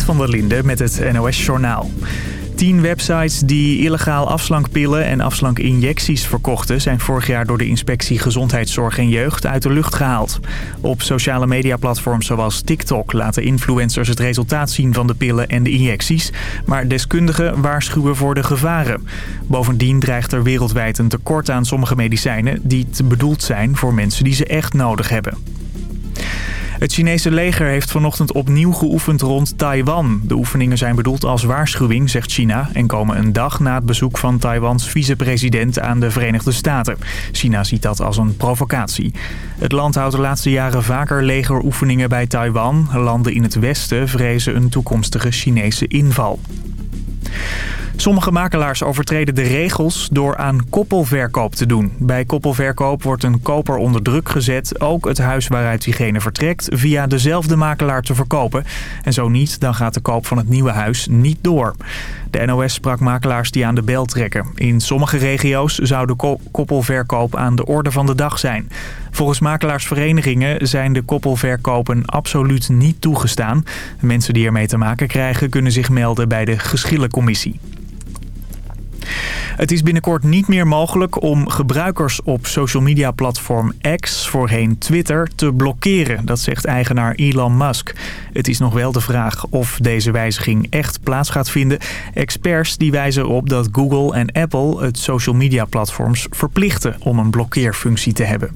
Van der Linde met het NOS-journaal. Tien websites die illegaal afslankpillen en afslankinjecties verkochten... zijn vorig jaar door de inspectie Gezondheidszorg en Jeugd uit de lucht gehaald. Op sociale mediaplatforms zoals TikTok laten influencers het resultaat zien van de pillen en de injecties. Maar deskundigen waarschuwen voor de gevaren. Bovendien dreigt er wereldwijd een tekort aan sommige medicijnen... die bedoeld zijn voor mensen die ze echt nodig hebben. Het Chinese leger heeft vanochtend opnieuw geoefend rond Taiwan. De oefeningen zijn bedoeld als waarschuwing, zegt China... en komen een dag na het bezoek van Taiwans vicepresident aan de Verenigde Staten. China ziet dat als een provocatie. Het land houdt de laatste jaren vaker legeroefeningen bij Taiwan. Landen in het westen vrezen een toekomstige Chinese inval. Sommige makelaars overtreden de regels door aan koppelverkoop te doen. Bij koppelverkoop wordt een koper onder druk gezet ook het huis waaruit diegene vertrekt via dezelfde makelaar te verkopen. En zo niet, dan gaat de koop van het nieuwe huis niet door. De NOS sprak makelaars die aan de bel trekken. In sommige regio's zou de koppelverkoop aan de orde van de dag zijn. Volgens makelaarsverenigingen zijn de koppelverkopen absoluut niet toegestaan. Mensen die ermee te maken krijgen kunnen zich melden bij de geschillencommissie. Het is binnenkort niet meer mogelijk om gebruikers op social media platform X, voorheen Twitter, te blokkeren. Dat zegt eigenaar Elon Musk. Het is nog wel de vraag of deze wijziging echt plaats gaat vinden. Experts die wijzen erop dat Google en Apple het social media platforms verplichten om een blokkeerfunctie te hebben.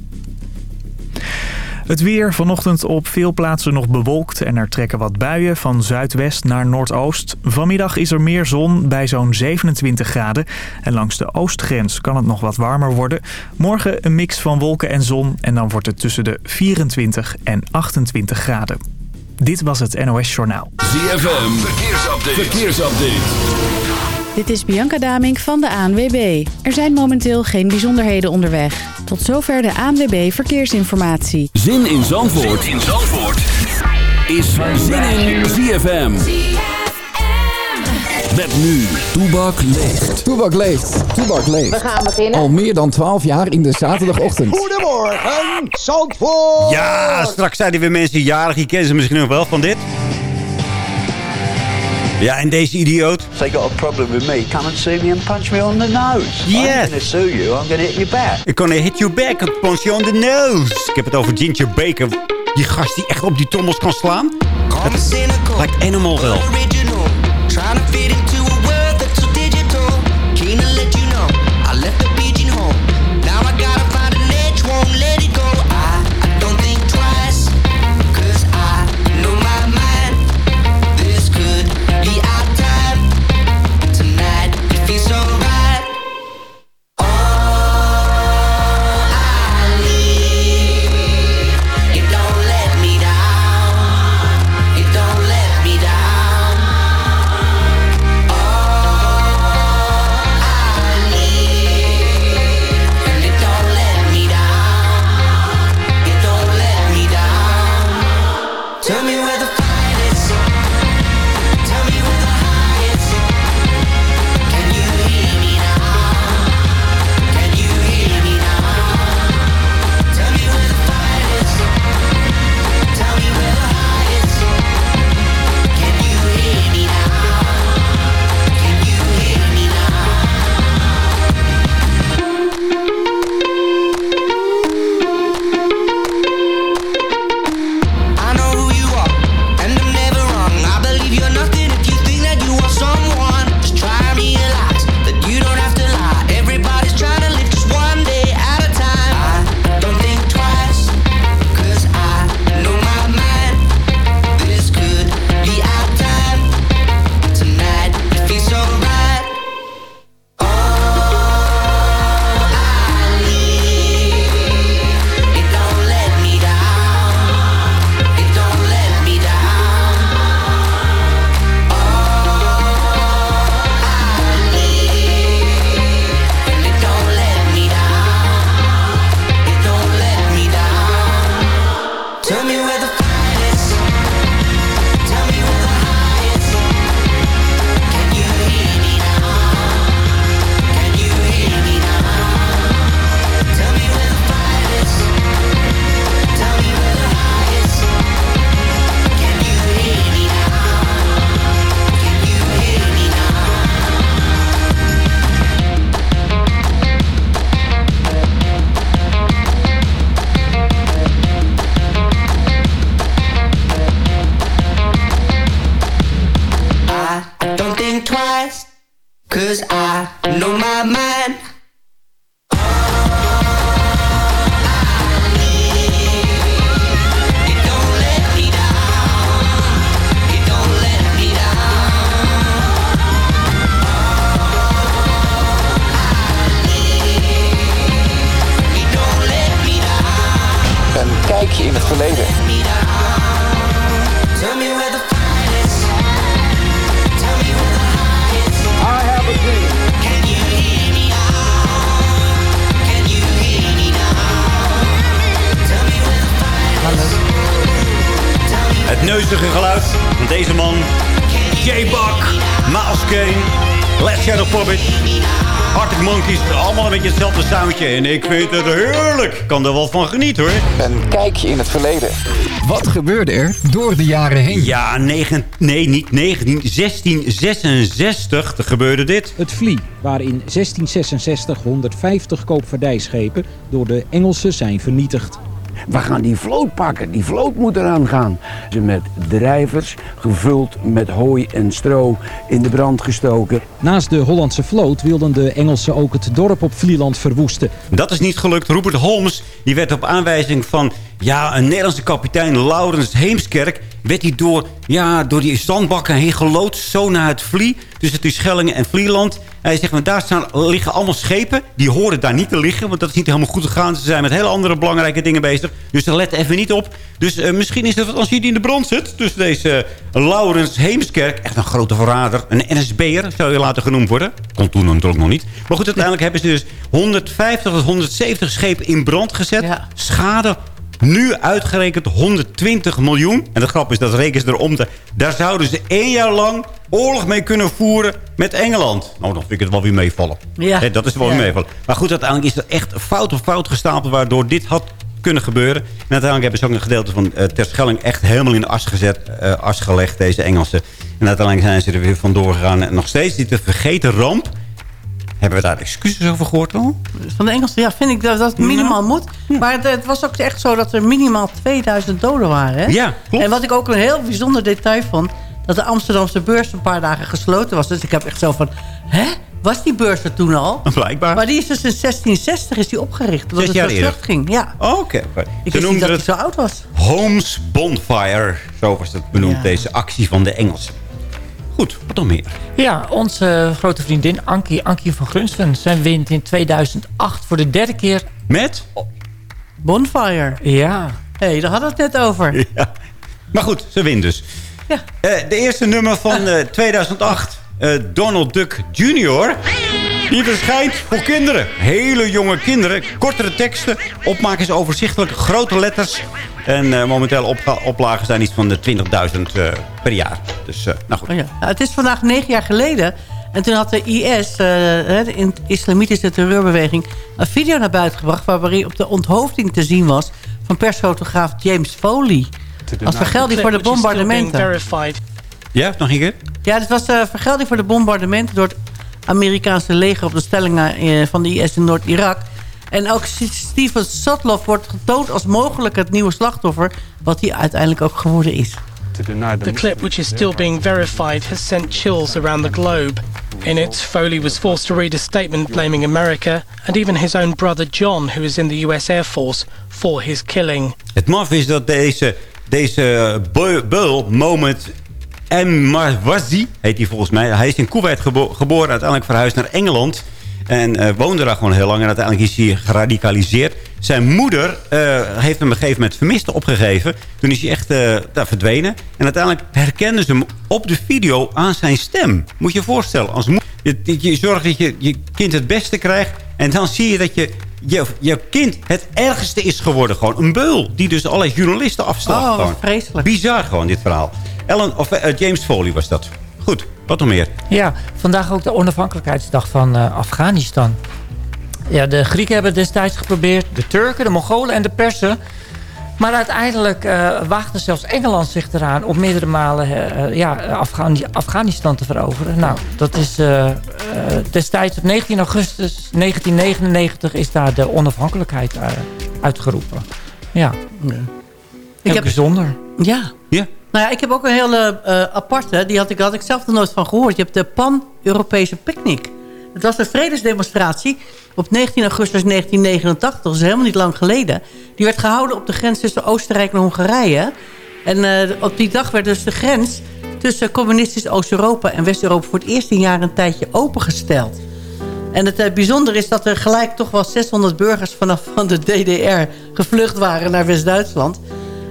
Het weer vanochtend op veel plaatsen nog bewolkt en er trekken wat buien van zuidwest naar noordoost. Vanmiddag is er meer zon bij zo'n 27 graden en langs de oostgrens kan het nog wat warmer worden. Morgen een mix van wolken en zon en dan wordt het tussen de 24 en 28 graden. Dit was het NOS Journaal. ZFM, verkeersupdate. verkeersupdate. Dit is Bianca Damink van de ANWB. Er zijn momenteel geen bijzonderheden onderweg. Tot zover de ANWB Verkeersinformatie. Zin in Zandvoort, zin in Zandvoort. is Zin in ZFM. Met nu, Toebak leeft. Toebak leeft, Toebak leeft. We gaan beginnen. Al meer dan 12 jaar in de zaterdagochtend. Goedemorgen, Zandvoort. Ja, straks zijn er weer mensen jarig. Die kennen ze misschien nog wel van dit. Ja, en deze idioot. They got a problem with me. Come and sue me and punch me on the nose. Yeah. I'm gonna sue you. I'm gonna hit you back. Ik kan hit you back and punch you on the nose. Ik heb het over Ginger Baker. Die gast die echt op die trommels kan slaan. Het lijkt Animal wel. het verleden. Het neuzige geluid van deze man. J-Buck, Miles Kane, Shadow Puppets. Arctic Monkeys. Allemaal een beetje hetzelfde soundje. En ik vind het heerlijk. Ik kan er wel van genieten hoor. Een kijkje in het verleden. Wat gebeurde er door de jaren heen? Ja, negen, nee, niet 19, 1666 er gebeurde dit. Het Vlie, waar in 1666 150 koopvaardijschepen door de Engelsen zijn vernietigd. We gaan die vloot pakken. Die vloot moet eraan gaan. Ze met drijvers, gevuld met hooi en stro, in de brand gestoken. Naast de Hollandse vloot wilden de Engelsen ook het dorp op Vlieland verwoesten. Dat is niet gelukt. Rupert Holmes die werd op aanwijzing van ja, een Nederlandse kapitein, Laurens Heemskerk... werd hij door, ja, door die zandbakken heen geloodst, zo naar het Vlie. Tussen die Schellingen en Vlieland. Hij zegt, maar daar staan, liggen allemaal schepen. Die horen daar niet te liggen, want dat is niet helemaal goed gegaan. Ze zijn met hele andere belangrijke dingen bezig. Dus daar let even niet op. Dus eh, misschien is het als je die in de brand zit. Dus deze uh, Laurens Heemskerk, echt een grote verrader. Een NSB'er, zou je later genoemd worden. Kon toen natuurlijk nog niet. Maar goed, uiteindelijk hebben ze dus 150 tot 170 schepen in brand gezet. Ja. Schade nu uitgerekend 120 miljoen. En de grap is, dat rekenen ze erom. Te, daar zouden ze één jaar lang oorlog mee kunnen voeren met Engeland. Nou, dan vind ik het wel weer meevallen. Ja. Dat is wel weer meevallen. Maar goed, uiteindelijk is er echt fout op fout gestapeld... waardoor dit had kunnen gebeuren. En uiteindelijk hebben ze ook een gedeelte van eh Terschelling... echt helemaal in de as, gezet, eh, as gelegd, deze Engelsen. En uiteindelijk zijn ze er weer vandoor gegaan. En nog steeds die te vergeten ramp... Hebben we daar excuses over gehoord al? Van de Engelsen, ja, vind ik dat dat het minimaal moet. Maar het, het was ook echt zo dat er minimaal 2000 doden waren. Hè? Ja, klopt. En wat ik ook een heel bijzonder detail vond... dat de Amsterdamse beurs een paar dagen gesloten was. Dus ik heb echt zo van... Hè? Was die beurs er toen al? Blijkbaar. Maar die is dus in 1660 is die opgericht. Dat het vlucht ging. Ja. Oké. oké. Ik wist niet dat het zo oud was. Holmes Bonfire. Zo was het benoemd, Ja. deze actie van de Engelsen. Goed, wat dan meer? Ja, onze grote vriendin Ankie, Ankie van Grunsven. Zij wint in 2008 voor de derde keer. Met? Bonfire. Ja. Hé, hey, daar hadden we het net over. Ja. Maar goed, ze wint dus. Ja. Eh, de eerste nummer van eh, 2008. eh, Donald Duck Jr. Die verschijnt voor kinderen. Hele jonge kinderen. Kortere teksten. Opmaken is overzichtelijk. Grote letters. En eh, momenteel oplagen zijn iets van de 20.000 eh, per jaar. Dus, eh, nou goed. Oh ja. Nou, het is vandaag negen jaar geleden. En toen had de IS, eh, hè, de in- islamitische terreurbeweging... een video naar buiten gebracht... waarin op de onthoofding te zien was... van persfotograaf James Foley. Als vergelding voor de bombardementen. Ja, nog een keer? Ja, dit was vergelding voor de bombardementen... door het Amerikaanse leger op de stellingen van de IS in Noord-Irak. En ook Steven Sotloff wordt getoond als mogelijk het nieuwe slachtoffer... wat hij uiteindelijk ook geworden is. The clip, which is still being verified, has sent chills around the globe. In it, Foley was forced to read a statement blaming America and even his own brother John, who is in the US Air Force, for his killing. Het maf is dat deze, deze beul, beul, Moment M. Marwazi, heet hij volgens mij. Hij is in Kuwait gebo- geboren, uiteindelijk verhuisd naar Engeland. En eh, woonde daar gewoon heel lang. En uiteindelijk is hij geradicaliseerd. Zijn moeder eh, heeft hem op een gegeven moment vermist opgegeven. Toen is hij echt eh, daar verdwenen. En uiteindelijk herkenden ze hem op de video aan zijn stem. Moet je je voorstellen. Als moeder, je, je- je zorgt dat je je kind het beste krijgt. En dan zie je dat je, je, je kind het ergste is geworden. Gewoon een beul. Die dus allerlei journalisten afslacht. Oh, vreselijk. Bizar gewoon dit verhaal. Ellen, of, James Foley was dat. Goed, wat nog meer? Ja, vandaag ook de onafhankelijkheidsdag van eh, Afghanistan. Ja, de Grieken hebben destijds geprobeerd, de Turken, de Mongolen en de Persen. Maar uiteindelijk eh, waagde zelfs Engeland zich eraan om meerdere malen eh, eh, ja, Afghani- Afghanistan te veroveren. Nou, dat is destijds op 19 augustus 1999 is daar de onafhankelijkheid uitgeroepen. Ja, Ik heb, bijzonder. ja. Ja. Nou ja, ik heb ook een hele eh, aparte. Die had ik, had ik zelf nog nooit van gehoord. Je hebt de Pan-Europese Picnic. Het was een vredesdemonstratie op 19 augustus 1989. Dat is helemaal niet lang geleden. Die werd gehouden op de grens tussen Oostenrijk en Hongarije. En eh, op die dag werd dus de grens tussen communistisch Oost-Europa en West-Europa... voor het eerst in jaren een tijdje opengesteld. En het eh, bijzondere is dat er gelijk toch wel 600 burgers vanaf van de DDR gevlucht waren naar West-Duitsland.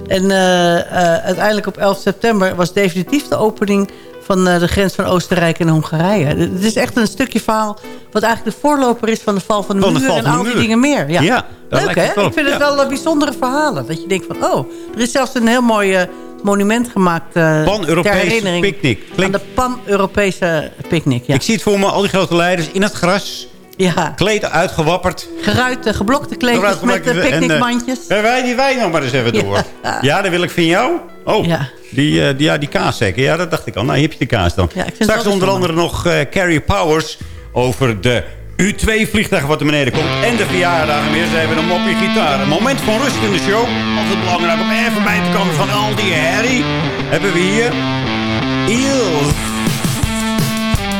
En eh, eh, uiteindelijk op 11 september was definitief de opening van eh, de grens van Oostenrijk en Hongarije. Het is echt een stukje verhaal wat eigenlijk de voorloper is van de val van de Van de muur en al die dingen meer. Ja, Ja, Leuk hè? Ik vind het wel bijzondere verhalen. Dat je denkt van, oh, er is zelfs een heel mooi, monument gemaakt. ter herinnering picknick. Aan de Pan-Europese picknick, ja. Ik zie het voor me, al die grote leiders in het gras. Ja. Kleed uitgewapperd. Geruite, geblokte kleedjes met de En, eh, picknickmandjes. eh, wij die wijn nog maar eens even door. Ja. Ja, dan wil ik van jou. Oh, die, eh, die, ja, die kaaszekken. Ja, dat dacht ik al. Nou, hier heb je de kaas dan. Ja, Straks onder andere nog Carrie Powers over de U2-vliegtuig wat er beneden komt. En de verjaardagen weer. Ze hebben een moppie gitaar. Een moment van rust in de show. Altijd belangrijk om even bij te komen van al die herrie. Hebben we hier Eels.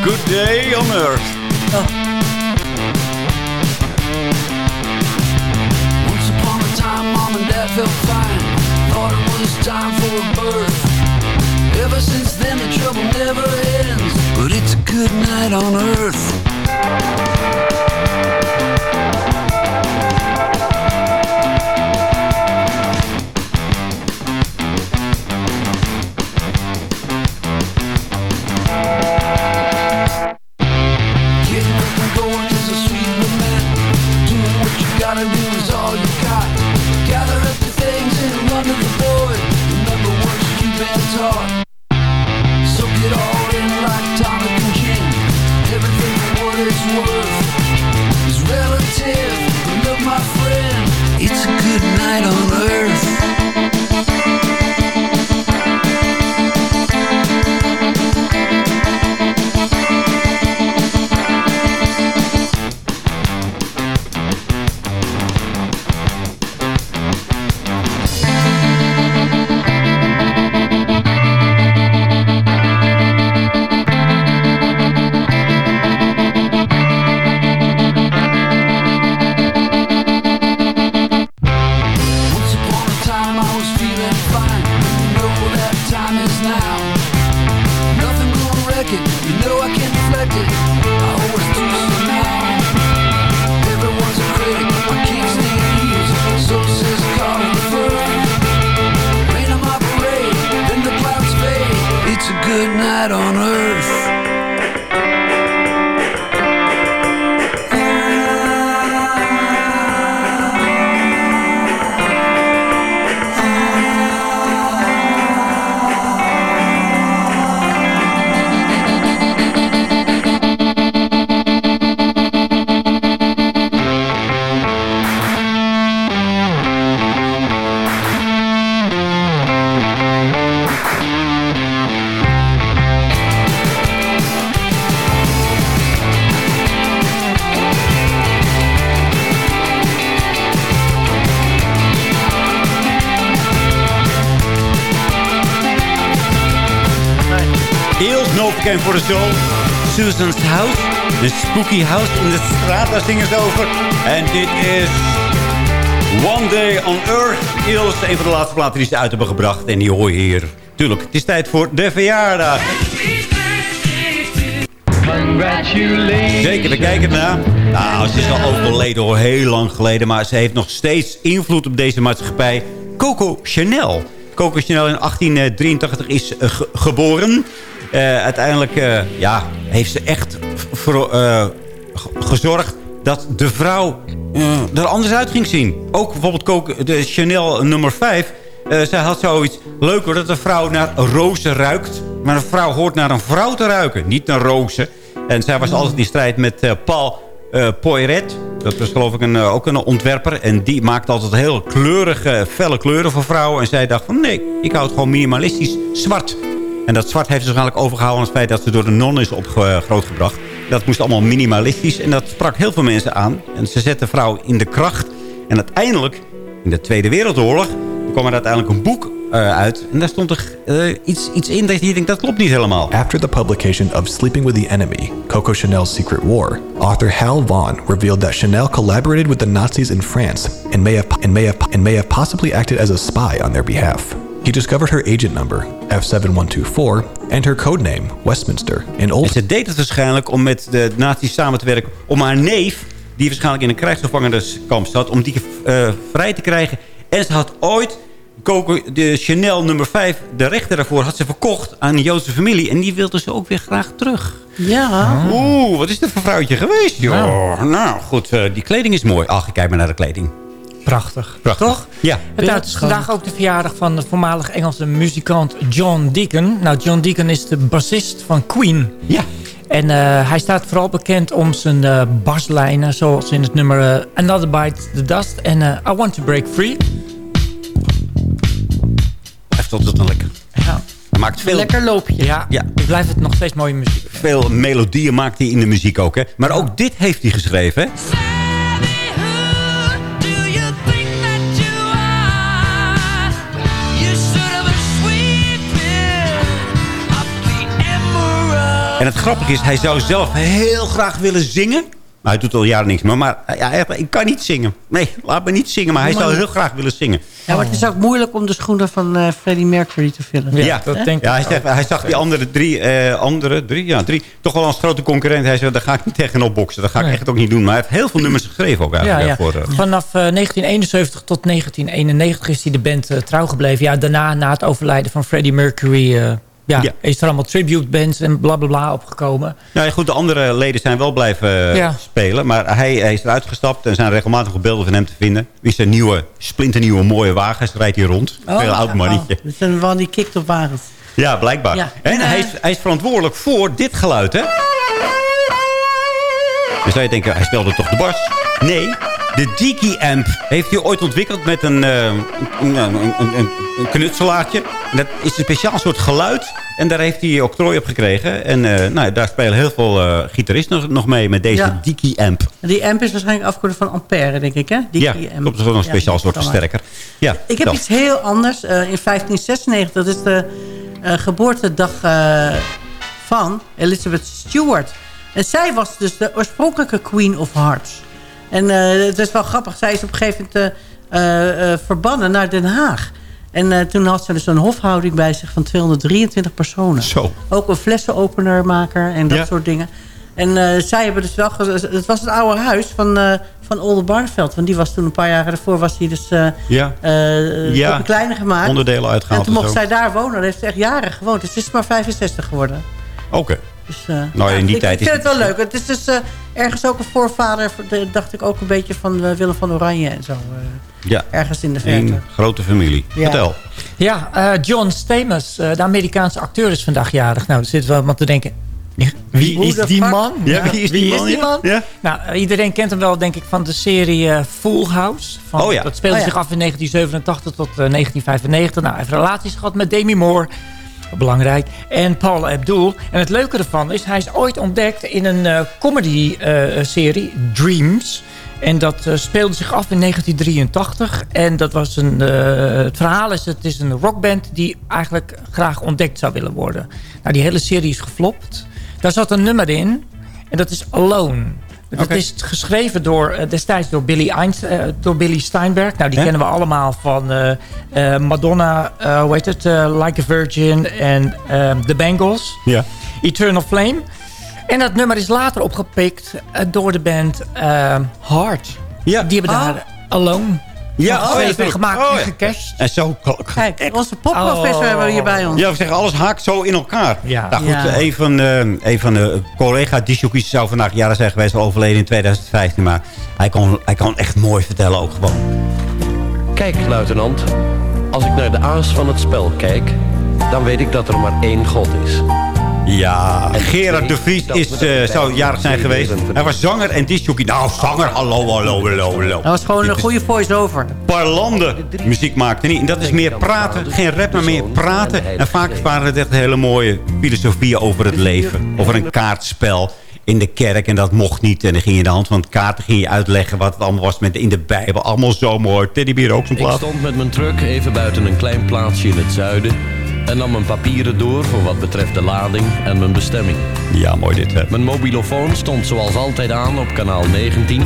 Good day on earth. Once felt fine. Thought it was time for a birth. Ever since then, the trouble never ends. But it's a good night on earth. Voor de show. Susan's House. De spooky house in de straat. Daar zingen ze over. En dit is One Day on Earth. Eels, een van de laatste platen die ze uit hebben gebracht. En die hoor je hier. Tuurlijk, het is tijd voor de verjaardag. Zeker, we kijken ernaar. Nou, ze is al overleden hoor, heel lang geleden. Maar ze heeft nog steeds invloed op deze maatschappij. Coco Chanel. Coco Chanel in 1883 is eh, ge- geboren. Eh, uiteindelijk eh, ja, heeft ze echt voor, eh, gezorgd dat de vrouw er anders uit ging zien. Ook bijvoorbeeld de Chanel nummer 5. Eh, zij had zoiets leuk dat een vrouw naar rozen ruikt. Maar een vrouw hoort naar een vrouw te ruiken, niet naar rozen. En zij was altijd in strijd met Paul Poiret. Dat was geloof ik een, ook een ontwerper. En die maakte altijd heel kleurige, felle kleuren voor vrouwen. En zij dacht van nee, ik hou het gewoon minimalistisch zwart. En dat zwart heeft ze waarschijnlijk overgehouden aan het feit dat ze door de non is op eh. Dat moest allemaal minimalistisch. En dat sprak heel veel mensen aan. En ze zette vrouw in de kracht. En uiteindelijk, in de Tweede Wereldoorlog, kwam er uiteindelijk een boek eh, uit. En daar stond er eh, iets, iets in dat je denkt, dat klopt niet helemaal. After the publication of Sleeping with the Enemy, Coco Chanel's Secret War, author Hal Vaughan revealed that Chanel collaborated with the Nazis in France and may have, and may have, and may have possibly acted as a spy on their behalf. He discovered her agent number, F7124, and her codename, Westminster, in Old En ze deed het waarschijnlijk om met de nazi's samen te werken... om haar neef, die waarschijnlijk in een krijgsgevangeniskamp zat... om die eh, vrij te krijgen. En ze had ooit Coco, de Chanel nummer 5, de rechter daarvoor... had ze verkocht aan een Joodse familie. En die wilde ze ook weer graag terug. Ja. Oeh, wat is dat voor vrouwtje geweest, joh. Nou, goed, eh, die kleding is mooi. Ach, ik kijk maar naar de kleding. Prachtig. Prachtig. Toch? Ja. Het is vandaag ook de verjaardag van de voormalig Engelse muzikant John Deacon. Nou, John Deacon is de bassist van Queen. Ja. En eh, hij staat vooral bekend om zijn eh, baslijnen, zoals in het nummer eh, Another Bite the Dust en eh, I Want to Break Free. Hij heeft altijd een lekker. Ja. Hij maakt veel, Lekker loopje. Ja, Ja. ik blijf het nog steeds mooie muziek. veel melodieën maakt hij in de muziek ook. Hè? Maar ook dit heeft hij geschreven. Hè? En het grappige is, hij zou zelf heel graag willen zingen. Maar hij doet al jaren niks meer. Maar ja, ik kan niet zingen. Nee, laat me niet zingen. Maar hij zou heel graag willen zingen. Ja, maar het is ook moeilijk om de schoenen van eh, Freddie Mercury te vullen. Ja, dat denk ja, hij, ik zegt, hij zag die andere drie, eh, andere drie, ja, drie, toch wel als grote concurrent. Hij zei, daar ga ik niet tegenop boksen. Dat ga ik Nee. echt ook niet doen. Maar hij heeft heel veel nummers geschreven ook Ja, eigenlijk. ja. Voor, eh, Vanaf eh, 1971 tot 1991 is hij de band trouw gebleven. Ja, daarna, na het overlijden van Freddie Mercury... ja, Ja. is er allemaal tribute bands en blablabla bla bla opgekomen. Ja, goed, de andere leden zijn wel blijven eh, Ja. spelen. Maar hij, hij is eruit gestapt. En er zijn regelmatig nog beelden van hem te vinden. Wie zijn nieuwe, splinternieuwe mooie wagens rijdt hij rond. Oh, Veel oud mannetje. oh, Dat een van die op wagens. Ja, blijkbaar. Ja. En En, hij, eh, is, hij is verantwoordelijk voor dit geluid, hè? Dan zou je denken, hij speelde toch de bas? Nee, de Diki Amp heeft hij ooit ontwikkeld met een, eh, een, een, een, knutselaartje. En dat is een speciaal soort geluid. En daar heeft hij octrooi op gekregen. En eh, nou, daar spelen heel veel eh, gitaristen nog, nog mee met deze Ja. Diki Amp. Die amp is waarschijnlijk afgekort van ampère, denk ik, hè? Die Ja, amp. klopt. Dat is wel een Ja, speciaal soort versterker. Ja, Ik heb dat. iets heel anders. In 1596, dat is de geboortedag van Elizabeth Stewart. En zij was dus de oorspronkelijke Queen of Hearts. En eh, het is wel grappig. Zij is op een gegeven moment eh, eh, verbannen naar Den Haag. En toen had ze dus een hofhouding bij zich van 223 personen. Zo. Ook een flessenopenermaker en dat Ja. soort dingen. En zij hebben dus wel... Het was het oude huis van, eh van Oldenbarneveld. Want die was toen een paar jaren daarvoor... was die dus Ja, Ja. op een kleine gemaakt. onderdelen En uitgehaald. toen en mocht zo. zij daar wonen. Daar heeft ze echt jaren gewoond. Dus ze is maar 65 geworden. Oké. Dus, eh, Nou, in die ik, tijd ik is vind het wel leuk. Het is dus eh, ergens ook een voorvader... de- dacht ik ook een beetje van eh, Willem van Oranje en zo. eh, Ja, ergens in de verte. een grote familie. Ja. Vertel. Ja, eh, John Stamos, eh, de Amerikaanse acteur, is vandaag jarig. Nou, er zit wel wat te denken. Wie is die man? Ja, wie is die man? Ja. Nou, iedereen kent hem wel, denk ik, van de serie Full House. Van, Oh ja. Dat speelde Oh ja. zich af in 1987 tot eh, 1995. Nou, hij heeft relaties gehad met Demi Moore. Belangrijk. En Paul Abdul. En het leuke ervan is, hij is ooit ontdekt in een eh, comedy-serie, Dreams. En dat eh, speelde zich af in 1983. En dat was een, eh, het verhaal is, het is een rockband die eigenlijk graag ontdekt zou willen worden. Nou, die hele serie is geflopt. Daar zat een nummer in. En dat is Alone. Dat Oké. is geschreven door, eh, destijds door Billy, Einst, eh, door Billy Steinberg. Nou, die Ja. kennen we allemaal van eh, eh, Madonna, eh, hoe heet het? like a Virgin en The Bangles. Ja. Eternal Flame. En dat nummer is later opgepikt door de band Heart. Ja. Die hebben daar Alone Ja, van oh, ja, gemaakt Oh, en ja. gecashed. En zo... Kijk, onze popprofessor Oh. hebben we hier bij ons. Ja, we zeggen, alles haakt zo in elkaar. Ja. Nou goed, Ja. een van, eh, een van de collega disjockeys zou vandaag jaren zijn geweest, wel overleden in 2015. Maar hij kan, hij kan echt mooi vertellen ook gewoon. Kijk, luitenant. Als ik naar de aas van het spel kijk, dan weet ik dat er maar één God is. Ja, Gerard de ik Vries is, eh, zou jarig zijn geweest. Hij was zanger en disjockey. Nou, zanger, hallo, hallo, hallo, hallo. Dat was gewoon een goede voice-over. Parlando muziek maakte niet. En dat is meer praten. Geen rap, maar meer praten. En vaak waren het echt hele mooie filosofieën over het leven. Over een kaartspel in de kerk. En dat mocht niet. En dan ging je de hand van het kaarten ging je uitleggen wat het allemaal was met in de Bijbel. Allemaal zo mooi. Teddybeer ook zo'n Ik plaat. stond met mijn truck even buiten een klein plaatsje in het zuiden... en nam mijn papieren door voor wat betreft de lading en mijn bestemming. Ja, mooi dit. Hè. Mijn mobilofoon stond zoals altijd aan op kanaal 19...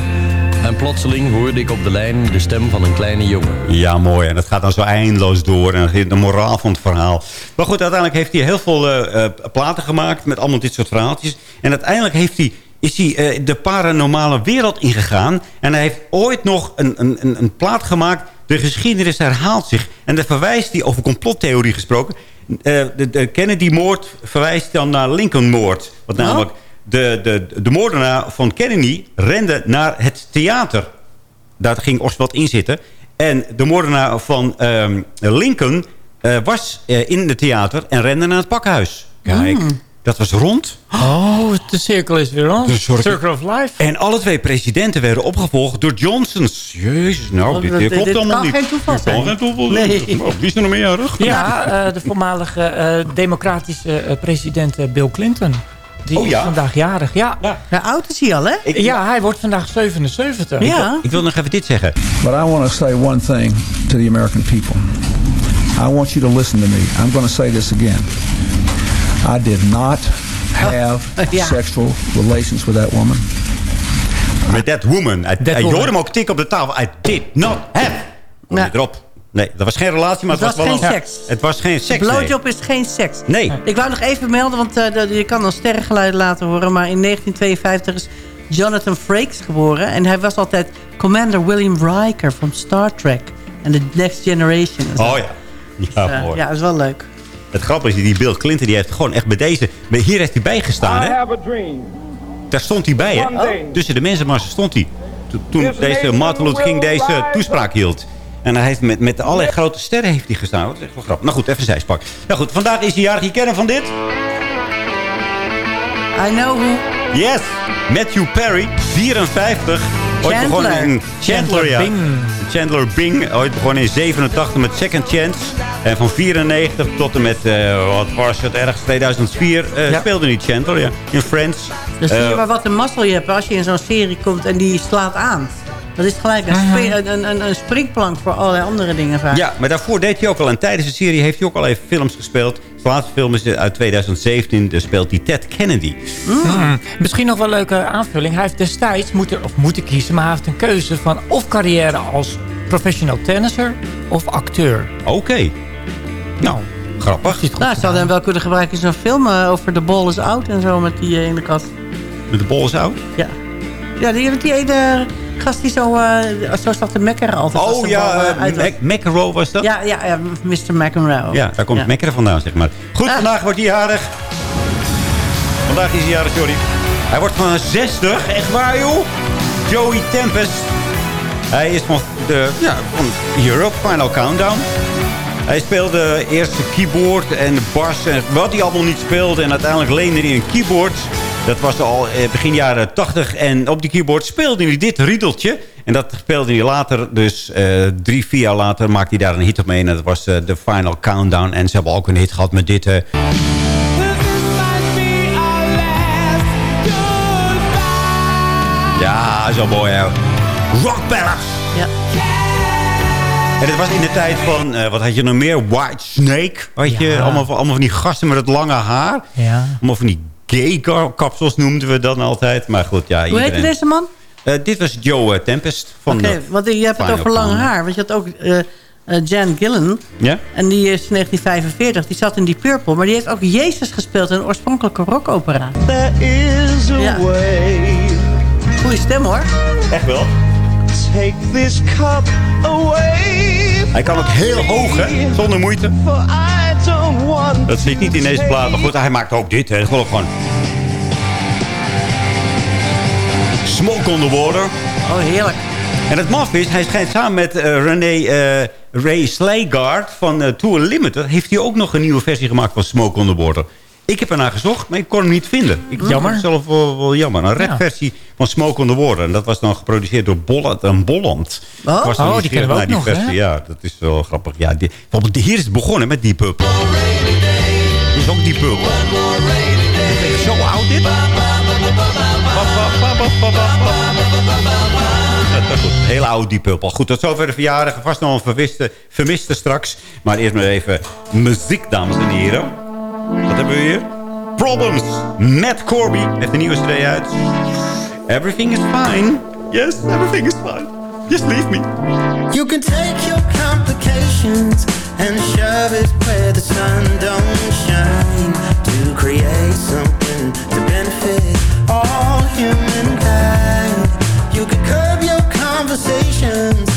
en plotseling hoorde ik op de lijn de stem van een kleine jongen. Ja, mooi. En dat gaat dan zo eindeloos door. En dan zit de moraal van het verhaal. Maar goed, uiteindelijk heeft hij heel veel eh, eh, platen gemaakt... met allemaal dit soort verhaaltjes. En uiteindelijk heeft hij, is hij eh, de paranormale wereld ingegaan. En hij heeft ooit nog een, een, een, een plaat gemaakt... De geschiedenis herhaalt zich. En daar verwijst hij over complottheorie gesproken... eh, de, de Kennedy-moord verwijst dan naar Lincoln-moord. Wat namelijk... De, de, de moordenaar van Kennedy rende naar het theater. Daar ging Oswald in zitten. En de moordenaar van ehm, Lincoln eh, was eh, in het theater en rende naar het pakhuis. Kijk, dat was rond. Oh, de cirkel is weer rond. De cirkel- Circle of Life. En alle twee presidenten werden opgevolgd door Johnsons. Jezus, nou, dit, dit- dit klopt dit allemaal kan niet. geen toeval Dit kan zijn. geen toeval Nee. zijn. Oh, wie is er nog meejarig? Ja, eh, de voormalige eh, democratische eh, president Bill Clinton. Die Oh ja? is vandaag jarig. Ja. Ja, oud is hij al, hè? ja, hij wordt vandaag 77. Ja. Ik wil nog even dit zeggen. But I want to say one thing to the American people. I want you to listen to me. I'm going to say this again. I did not have ja. sexual relations with that woman. Met that woman. Woman. hoorde hem ook tikken op de tafel. I did not have. Kom Ja. erop. Nee, dat was geen relatie, maar het, Het was wel geen een- seks. Het was geen seks, nee. Blowjob is geen seks. Nee. Ik wou nog even melden, want eh, je kan dan sterrengeluiden laten horen. Maar in 1952 is Jonathan Frakes geboren. En hij was altijd Commander William Riker van Star Trek. En The Next Generation. en. Oh ja. Ja, Eh, mooi. ja, dat is wel leuk. Het grappige is, die Bill Clinton die heeft gewoon echt bij deze... Hier heeft hij bijgestaan, hè? Daar stond hij bij, hè? Tussen de mensenmassa stond hij. To- Toen This deze Martin Luther King deze toespraak hield. En hij heeft met, met allerlei grote sterren heeft hij gestaan. Dat is echt wel grappig. Nou goed, even een zijspak. Nou goed, vandaag is hij jarig. Je kent hem van dit? I know who. Yes, Matthew Perry, 54. Ooit begonnen in Chandler, ja. Bing. Chandler Bing, ooit begonnen in 87 met Second Chance. En van 94 tot en met, eh, wat was het, ergens 2004 eh, Ja. speelde hij Chandler, ja. In Friends. Zie je Eh, maar wat een mazzel je hebt als je in zo'n serie komt en die slaat aan. Dat is gelijk een, een, een, een springplank voor allerlei andere dingen vaak. Ja, maar daarvoor deed hij ook al. En tijdens de serie heeft hij ook al even films gespeeld. De laatste film is uit 2017. Daar speelt hij Ted Kennedy. Hmm. Misschien nog wel een leuke aanvulling. Hij heeft destijds moeten, of moeten kiezen, maar hij heeft een keuze van of carrière als professional tennisser of acteur. Oké. Nou, grappig. Nou, ze hadden hem wel kunnen gebruiken in zo'n film eh, over de ball is out en zo met die eh, in de kast. Met de bol is oud. Ja, ja die, die ene gast die zo, eh, zo zat te mekkeren altijd. Oh de ja, was. Mac- McEnroe was dat? ja, ja, ja, Mr. McEnroe. Ja, daar komt Ja. Mekkeren vandaan, zeg maar. Goed, Ah. vandaag wordt hij jarig. Vandaag is hij jarig, Johnny. Hij wordt van 60, echt waar, joh. Joey Tempest. Hij is van, de, ja, van Europe, Final Countdown. Hij speelde eerst de keyboard en de bas en wat hij allemaal niet speelde. En uiteindelijk leende hij een keyboard. Dat was al eh, begin jaren 80. En op die keyboard speelde hij dit riedeltje. En dat speelde hij later, dus eh, drie, vier jaar later maakte hij daar een hit op mee. En dat was eh, de Final Countdown. En ze hebben ook een hit gehad met dit... eh, ja, zo mooi, hè. Rock Ballads. Ja. En het was in de tijd van, eh, wat had je nog meer? White Snake. Had je, Ja. allemaal, van- allemaal van die gasten met het lange haar. Ja. Allemaal van die gay ka- kapsels noemden we dan altijd. Maar goed, ja, Hoe iedereen... heette deze man? Eh, dit was Joe eh, Tempest. Van Oké, want je hebt het over lang haar. Want je had ook eh, eh, Jan Gillen. Ja? En die is 1945. Die zat in die Purple. Maar die heeft ook Jezus gespeeld in een oorspronkelijke rockopera. There is a Ja. way. Goeie stem hoor. Echt wel. Take this cup away. Hij kan ook heel hoog, hè? Zonder moeite. Dat zit niet in deze plaat. Maar goed, hij maakt ook dit, hè. Gewoon gewoon... Smoke on the water. Oh, heerlijk. En het maf is, hij schijnt samen met eh, René eh, Ray Slaygaard van eh, Tour Limited... heeft hij ook nog een nieuwe versie gemaakt van Smoke on the Water. Ik heb ernaar gezocht, maar ik kon hem niet vinden. Ik vond Jammer. het zelf wel, wel jammer. Een rapversie van Smoke on the Water. En dat was dan geproduceerd door Bolland en Bolland. Oh. Was Oh, die kennen we naar ook die nog, versie. Ja, dat is wel grappig. Ja, die, bijvoorbeeld, hier is het begonnen met Deep Purple. Dit is ook Deep Purple. Dit is zo oud, dit. Ja, dat is goed. Heel oud Deep Purple. Goed, tot zover de verjaardag. Vast nog een vermiste, vermiste straks. Maar eerst maar even muziek, dames en heren. Wat hebben we hier? Problems. Matt Corby heeft een nieuwe CD uit. Everything is fine. Yes, everything is fine. Just leave me. You can take your complications and shove it where the sun don't shine to create something to benefit all humankind. You can curb your conversations,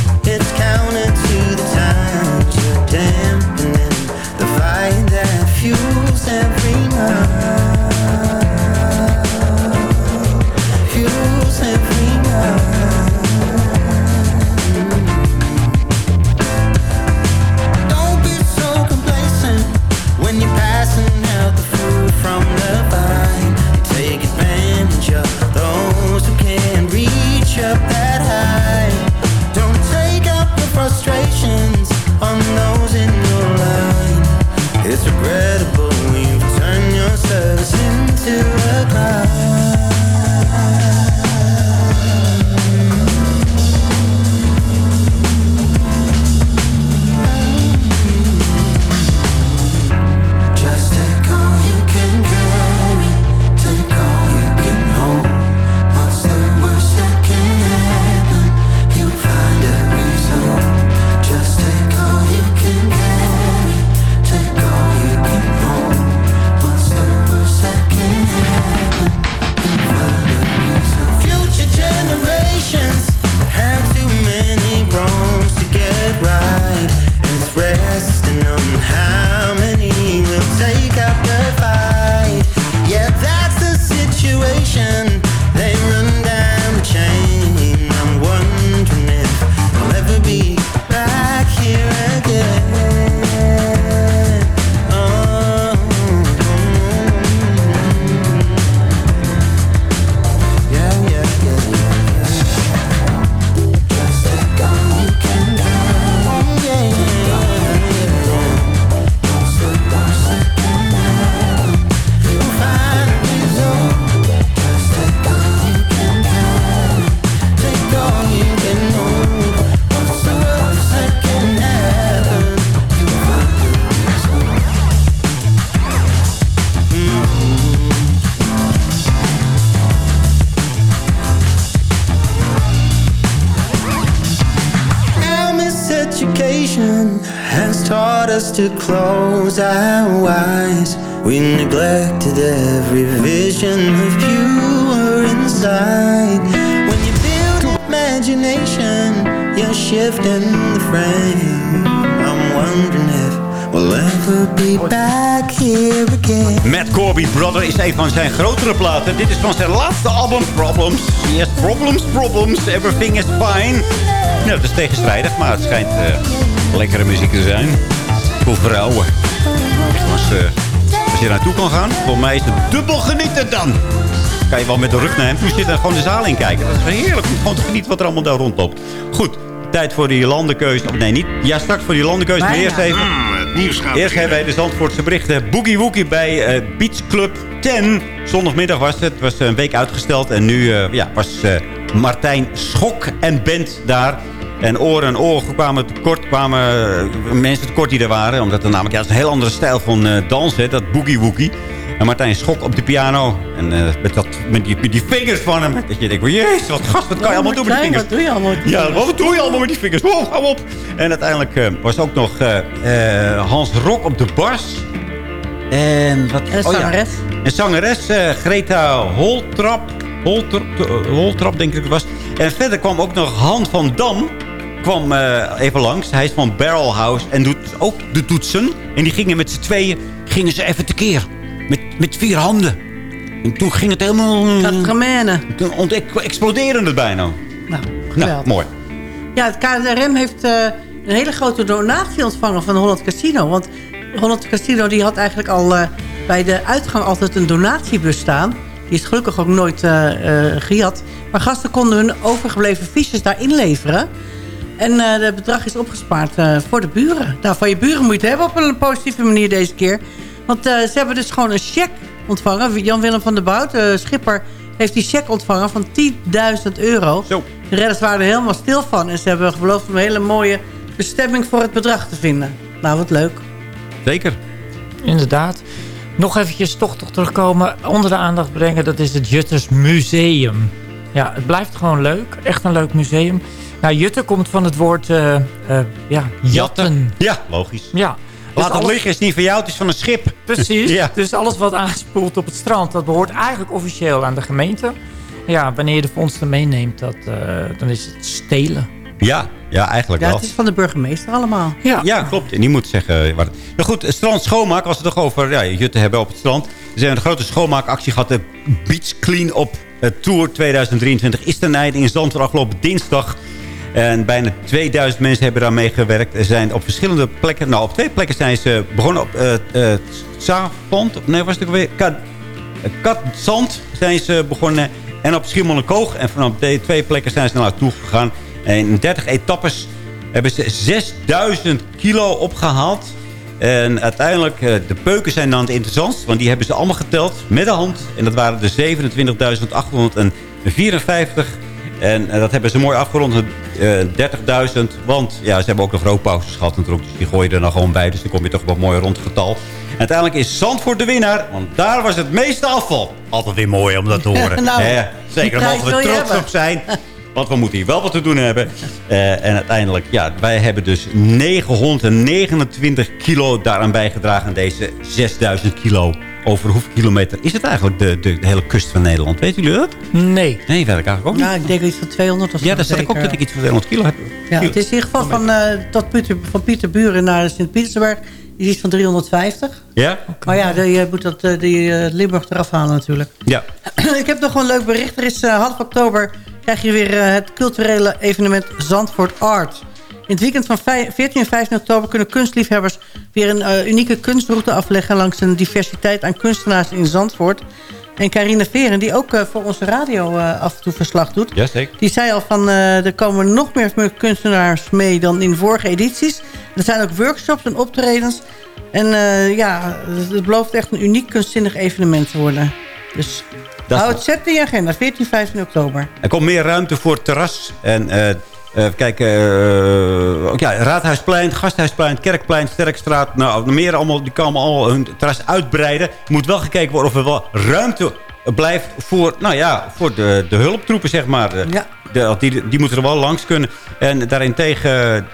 you're shifting the frame. I'm wondering if we'll ever be back here again. Matt Brother is een van zijn grotere platen. Dit is van zijn laatste album, Problems. Yes, Problems, Problems, Everything is Fine. Nou, dat is tegenstrijdig, maar het schijnt eh, lekkere muziek te zijn. Voor vrouwen. Echt als, eh, als je naartoe kan gaan, voor mij is het dubbel genieten dan. Kan je wel met de rug naar hem toe zitten en gewoon de zaal in kijken. Dat is heerlijk om gewoon te genieten wat er allemaal daar rondloopt. Goed, tijd voor die landenkeuze. Of nee, niet. Ja, straks voor die landenkeuze. Maar eerst even... Eerst hebben wij de Zandvoortse berichten. Boogie Woogie bij eh, Beach Club 10. Zondagmiddag was het. Het was een week uitgesteld. En nu eh, ja, was eh, Martijn Schok en band daar. En oren en ogen kwamen tekort. Kwamen eh, mensen tekort die er waren. Omdat er namelijk ja, is een heel andere stijl van eh dansen. Dat Boogie Woogie. En Martijn Schok op de piano. En eh, met, dat, met, die, met die vingers van hem. Dat je denkt, jezus, wat gast, wat kan je allemaal doen met die vingers? Wat doe je allemaal met die Ja, wat doe je allemaal met die vingers? Oh, hou op. En uiteindelijk eh, was ook nog Hans Rok op de bas. En wat? En een oh ja. zangeres. Een zangeres, Greta Holtrap. Holtrap, Holtrap, denk ik het was. En verder kwam ook nog Han van Dam. Kwam eh, even langs. Hij is van Barrel House en doet ook de toetsen. En die gingen met z'n tweeën gingen ze even tekeer. Met, met vier handen. En toen ging het helemaal... Katramene. Toen ont- explodeerde het bijna. Nou, Nou, geweldig. mooi. Ja, het KNRM heeft eh, een hele grote donatie ontvangen van Holland Casino. Want Holland Casino die had eigenlijk al eh, bij de uitgang altijd een donatiebus staan. Die is gelukkig ook nooit eh eh, gejat. Maar gasten konden hun overgebleven fiches daar inleveren. En eh het bedrag is opgespaard eh, voor de buren. Nou, van je buren moet je het hebben op een positieve manier deze keer. Want eh, ze hebben dus gewoon een cheque ontvangen. Jan-Willem van der Bout, de schipper, heeft die cheque ontvangen van 10.000 euro. Zo. De redders waren er helemaal stil van. En ze hebben beloofd om een hele mooie bestemming voor het bedrag te vinden. Nou, wat leuk. Zeker. Inderdaad. Nog eventjes toch, toch terugkomen. Onder de aandacht brengen. Dat is het Jutters Museum. Ja, het blijft gewoon leuk. Echt een leuk museum. Nou, Jutten komt van het woord eh, eh, ja, jatten. Ja, logisch. Ja. Dus Laat het alles- liggen, is niet van jou, het is van een schip. Precies. Ja. Dus alles wat aanspoelt op het strand, dat behoort eigenlijk officieel aan de gemeente. Ja, wanneer je de vondsten meeneemt, dat, eh, dan is het stelen. Ja, ja eigenlijk Ja, wel. het is van de burgemeester allemaal. Ja, Ja, klopt. En die moet zeggen... Waar... Nou goed, strand schoonmaak, als we het toch over ja, jutten hebben op het strand. Er zijn een grote schoonmaakactie gehad. De Beach Clean eh, Tour 2023 is ten einde in Zandvoort afgelopen dinsdag. En bijna 2000 mensen hebben daar meegewerkt. Er zijn op verschillende plekken... Nou, op twee plekken zijn ze begonnen op uh. Nee, was het ook weer? Kat, eh, Katzand zijn ze begonnen. En op Schiermonnikoog. En vanaf de twee plekken zijn ze naar naartoe gegaan. En in 30 etappes hebben ze 6000 kilo opgehaald. En uiteindelijk, de peuken zijn dan het interessantst. Want die hebben ze allemaal geteld met de hand. En dat waren de 27.854. En eh, dat hebben ze mooi afgerond. eh 30.000. Want ja, ze hebben ook nog rookpauzes gehad natuurlijk. Dus die gooi je er nog gewoon bij. Dus dan kom je toch op een mooi rond getal. En uiteindelijk is Zandvoort de winnaar. Want daar was het meeste afval. Altijd weer mooi om dat te horen. Nou, zeker, daar prijs mogen we trots hebben. op zijn. Want we moeten hier wel wat te doen hebben. Eh, en uiteindelijk, ja, wij hebben dus 929 kilo daaraan bijgedragen. Aan deze 6000 kilo. Over hoeveel kilometer is het eigenlijk, de, de, de hele kust van Nederland? Weten jullie dat? Nee. Nee, weet ik eigenlijk ook niet. Nou, ik denk iets van 200 of zo. ja, daar zat ik ook dat ik iets van 200 kilo heb. Ja, het is in ieder geval van, eh tot Pieter, van Pieterburen naar Sint-Petersburg. is iets van 350. Ja? Maar ja, de- je moet dat, eh, die eh, Limburg eraf halen natuurlijk. Ja. ik heb nog een leuk bericht. Er is eh, half oktober krijg je weer eh, het culturele evenement Zandvoort Art. In het weekend van vij- 14 en 15 oktober kunnen kunstliefhebbers weer een eh, unieke kunstrutte afleggen langs een diversiteit aan kunstenaars in Zandvoort. En Carine Veren, die ook eh, voor onze radio eh, af en toe verslag doet. Jazeker. Die zei al van, er komen nog meer kunstenaars mee dan in vorige edities. Er zijn ook workshops en optredens. En ja, het belooft echt een uniek kunstzinnig evenement te worden. Dus hou het zet in je agenda, 14, 15 oktober. Er komt meer ruimte voor het terras. En even kijken, eh, ja, Raadhuisplein, Gasthuisplein, Kerkplein, Sterkstraat. Nou, meer allemaal, die komen al hun terras uitbreiden. Moet wel gekeken worden of er wel ruimte blijft voor, nou ja, voor de, de hulptroepen, zeg maar. Eh, Ja. De, die, die moeten er wel langs kunnen. En daarentegen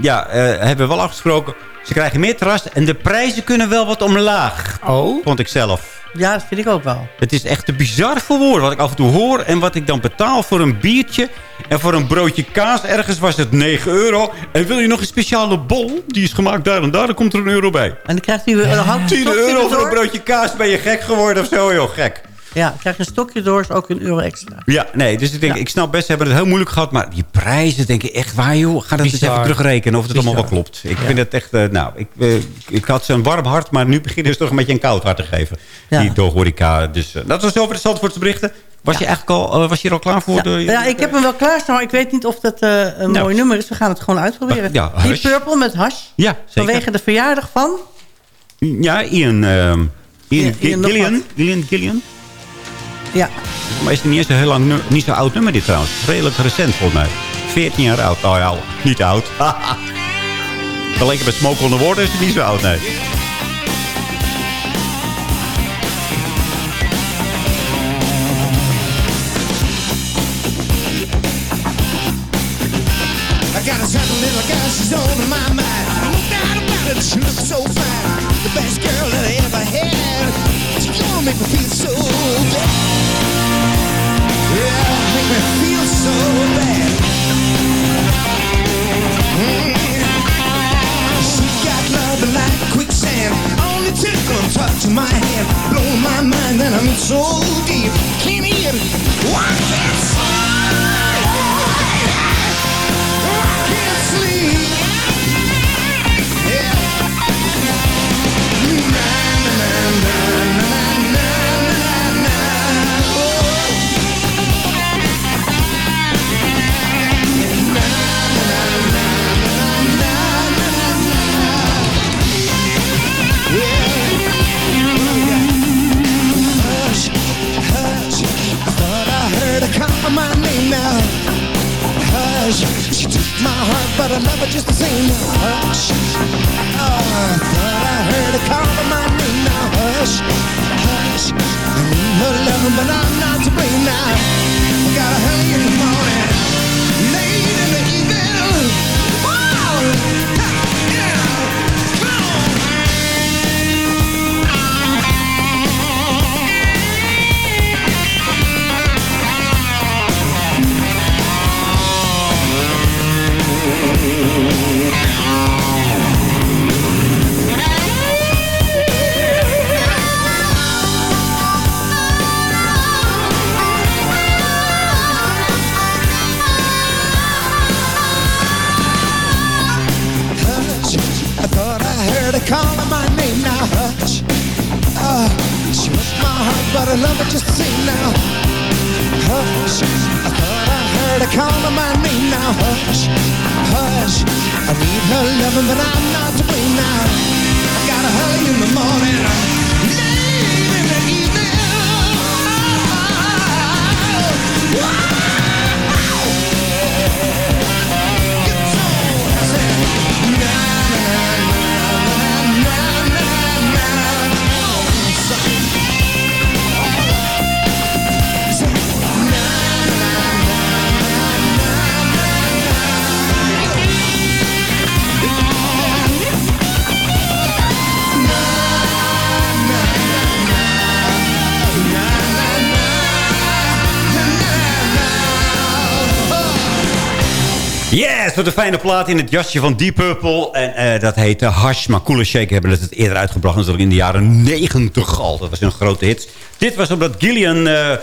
ja, eh, hebben we wel afgesproken Ze krijgen meer terras en de prijzen kunnen wel wat omlaag. Oh? Vond ik zelf. Ja, dat vind ik ook wel. Het is echt te bizar voor woorden wat ik af en toe hoor. En wat ik dan betaal voor een biertje. En voor een broodje kaas. Ergens was het 9 euro. En wil je nog een speciale bol? Die is gemaakt daar en daar. Dan komt er een euro bij. En dan krijgt hij een houten 10 stokje euro voor een broodje kaas. Ben je gek geworden of zo, joh? Gek. Ja, krijg je een stokje door, is ook een euro extra. Ja, nee, dus ik denk, ik snap best, ze hebben het heel moeilijk gehad. Maar die prijzen, denk ik echt waar, joh. Ga dat eens even terugrekenen of het allemaal wel klopt. Ik vind het echt, eh, nou, ik, eh, ik had ze een warm hart, maar nu beginnen ze toch een beetje een koud hart te geven. Ja. Die door horeca. Dus eh, dat was over de Zandvoortse berichten. Was je eigenlijk al, was je er al klaar voor? Ja, de, ja, ik heb hem wel klaarstaan, maar ik weet niet of dat eh, een Nou. mooi nummer is. We gaan het gewoon uitproberen. Ja, Die. Purple met Hash. Ja, zeker. Vanwege de verjaardag van... Ja, Ian, ehm Ian, Ian Gillian. Gillian, Gillian. Ja, Maar is het niet eens een heel lang, niet zo oud nummer dit trouwens. Redelijk recent volgens mij. 14 jaar oud. Oh ja, niet oud. Vergeleken met Smoke on the Water is het niet zo oud, nee. She looks so fine. The best girl that I ever had. Gonna make me feel so bad. Yeah, make me feel so bad. Mm. She got love like quicksand. Only took touch my hand. My mind and I'm so deep. Can't even watch it. My name now. Hush, she took my heart, but I love her just the same. Now. Hush, oh, I thought I heard her call my name now. Hush, hush, I need her loving, but I'm not to blame now. I got a honey in the morning, late in the evening. Wow, yeah, Yes, wat een fijne plaat in het jasje van Deep Purple. En eh, dat heet uh, Hush. Maar Cooler Shake hebben het eerder uitgebracht. Natuurlijk in de jaren 90 al. Dat was een grote hit. Dit was omdat Gillian... eh, eh,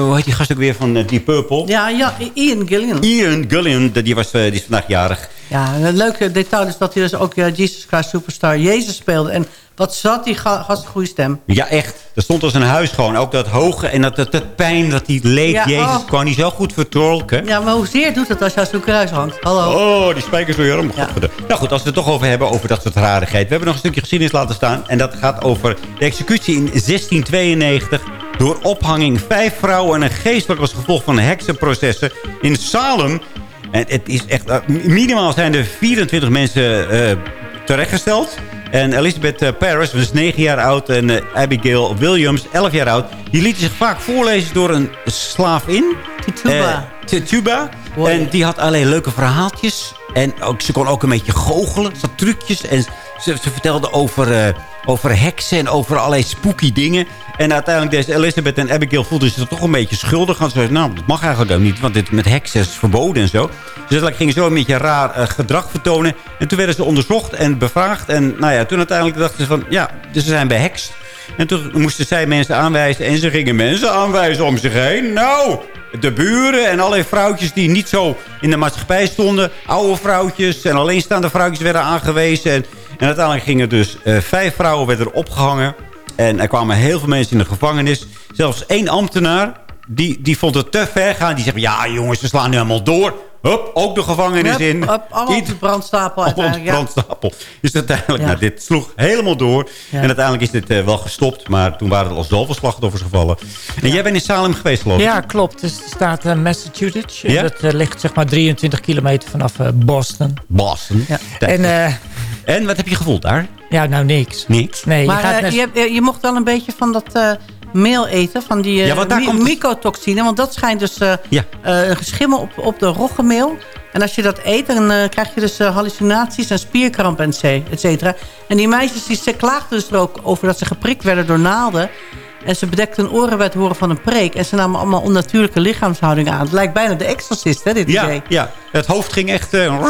hoe heet die gast ook weer van eh, Deep Purple? ja, ja Ian Gillian. Ian Gillian, die, was, eh, die is vandaag jarig. Ja, een leuke detail is dat hij dus ook eh, Jesus Christ Superstar Jezus speelde. En wat zat die ga- gast een goede stem. Ja, echt. Er stond als een huis gewoon. Ook dat hoge en dat, dat, dat pijn dat hij leed. Ja, Jezus oh. kon hij zo goed vertolken. Ja, maar hoezeer doet het als je aan zo'n kruis hangt? Hallo. Oh, die spijkers door je arm. Godverdomme. Nou goed, als we het toch over hebben, over dat soort rarigheid. We hebben nog een stukje geschiedenis laten staan. En dat gaat over de executie in 1692. Door ophanging vijf vrouwen en een geestelijk als gevolg van heksenprocessen in Salem. En het is echt... eh, minimaal zijn er 24 mensen eh, terechtgesteld. En Elizabeth eh, Paris was 9 jaar oud. En eh, Abigail Williams, 11 jaar oud. Die lieten zich vaak voorlezen door een slavin. Tituba. Eh, Tituba. En die had alleen leuke verhaaltjes. En ook, ze kon ook een beetje goochelen. Ze had trucjes. En ze, ze vertelde over, eh, over heksen en over allerlei spooky dingen. En uiteindelijk deze Elizabeth en Abigail voelden zich toch een beetje schuldig. Want ze zeiden, nou, dat mag eigenlijk ook niet. Want dit met heksen is verboden en zo. Dus uiteindelijk gingen ze zo een beetje raar eh, gedrag vertonen. En toen werden ze onderzocht en bevraagd. En nou ja, toen uiteindelijk dachten ze van, ja, ze zijn behekst. En toen moesten zij mensen aanwijzen. En ze gingen mensen aanwijzen om zich heen. Nou, de buren en allerlei vrouwtjes die niet zo in de maatschappij stonden. Oude vrouwtjes en alleenstaande vrouwtjes werden aangewezen. En, en uiteindelijk gingen dus eh, vijf vrouwen werden opgehangen. En er kwamen heel veel mensen in de gevangenis. Zelfs één ambtenaar, die, die vond het te ver gaan. Die zei, ja jongens, we slaan nu helemaal door. Hup, ook de gevangenis Hup, in. hup, allemaal op de brandstapel op de ja. brandstapel. Dus uiteindelijk, Ja. nou, dit sloeg helemaal door. Ja. En uiteindelijk is dit eh, wel gestopt. Maar toen waren er al zoveel slachtoffers gevallen. En jij bent in Salem geweest, geloof ik? Ja, klopt. Dus staat eh, Massachusetts. Ja? Dat ligt zeg maar 23 kilometer vanaf Boston. Boston. En, en wat heb je gevoeld daar? Ja, nou niks. Niks? Nee, maar je gaat eh, net- je, hebt- eh, je mocht wel een beetje van dat eh, meel eten. Van die eh, Ja, want mi- mycotoxine. Want dat schijnt dus eh Ja. eh, een geschimmel op, op de roggemeel. En als je dat eet, dan eh, krijg je dus eh, hallucinaties en spierkrampen, en et cetera. En die meisjes die, ze klaagden dus er ook over dat ze geprikt werden door naalden. En ze bedekten hun oren bij het horen van een preek. En ze namen allemaal onnatuurlijke lichaamshouding aan. Het lijkt bijna de exorcist, hè, dit Ja, idee. ja, het hoofd ging echt... eh,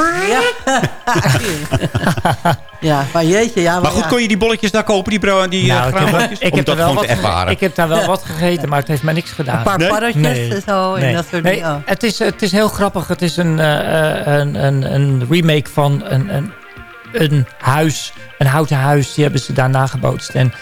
Ja, maar jeetje. Ja, maar goed, ja. kon je die bolletjes daar kopen, die, bro, die Nou, eh, ik heb, wel- graanbolletjes? ik, heb dat er wel wat, ik heb daar wel wat gegeten, maar het heeft mij niks gedaan. Een paar Nee? paddatjes Nee. en zo. En Nee. dat soort Nee, dingen. het, is, het is heel grappig. Het is een, eh, eh, een, een, een remake van een, een, een huis. Een houten huis. Die hebben ze daar nagebootst. En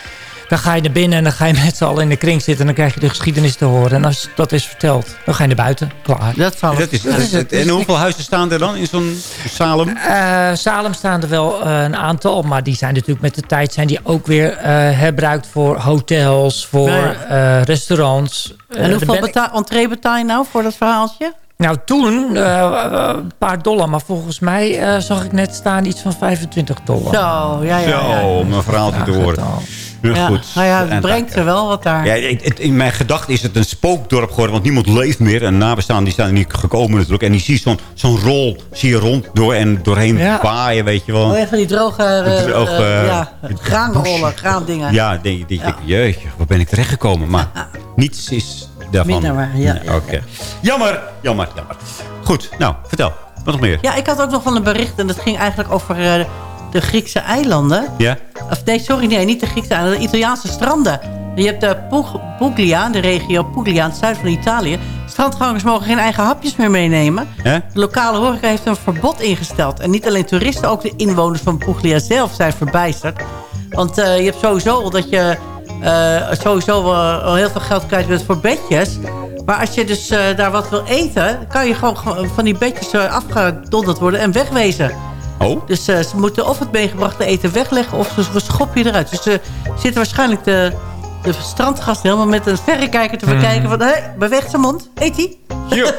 dan ga je naar binnen en dan ga je met z'n allen in de kring zitten. En dan krijg je de geschiedenis te horen. En als dat is verteld, dan ga je naar buiten. Klaar. Dat zal Dat is, dat is het. En hoeveel huizen staan er dan in zo'n Salem? Eh, Salem staan er wel eh, een aantal, maar die zijn natuurlijk met de tijd zijn die ook weer eh, herbruikt voor hotels, voor Ja, eh, restaurants. En hoeveel ben- beta entree betaal je nou voor dat verhaaltje? Nou, toen eh, een paar dollar, maar volgens mij eh, zag ik net staan iets van 25 dollar. Zo, ja, ja. Zo, ja. om een verhaaltje te horen. Ja, Ja, goed. nou ja, het En- brengt er wel wat daar. Ja, in mijn gedachten is het een spookdorp geworden, want niemand leeft meer. En nabestaanden die staan er niet gekomen natuurlijk. En die zie je zo'n zo'n rol, zie je rond door en doorheen Ja. waaien, weet je wel. Oh, even die droge, eh, Droge, eh, ja, graanrollen, graandingen. Ja, denk, denk ik, jeetje, waar ben ik terechtgekomen? Maar niets is daarvan. Minder maar, ja, Nee, Oké. Jammer, jammer, jammer. Goed, nou, vertel. Wat nog meer? Ja, ik had ook nog wel een bericht en dat ging eigenlijk over eh, de Griekse eilanden. Ja? Of nee, sorry, nee, niet de Griekse eilanden, de Italiaanse stranden. Je hebt de Pug- Puglia, de regio Puglia, aan het zuiden van Italië. Strandgangers mogen geen eigen hapjes meer meenemen. De lokale horeca heeft een verbod ingesteld. En niet alleen toeristen, ook de inwoners van Puglia zelf zijn verbijsterd. Want eh, je hebt sowieso al dat je eh, sowieso wel al heel veel geld kwijt bent voor bedjes. Maar als je dus eh, daar wat wil eten, kan je gewoon van die bedjes afgedonderd worden en wegwezen. Oh? Dus eh, ze moeten of het meegebrachte eten wegleggen of ze schoppen je eruit. Dus ze zitten waarschijnlijk de, de strandgasten helemaal met een verrekijker te bekijken. Van, hé, beweegt zijn mond. Eet hij?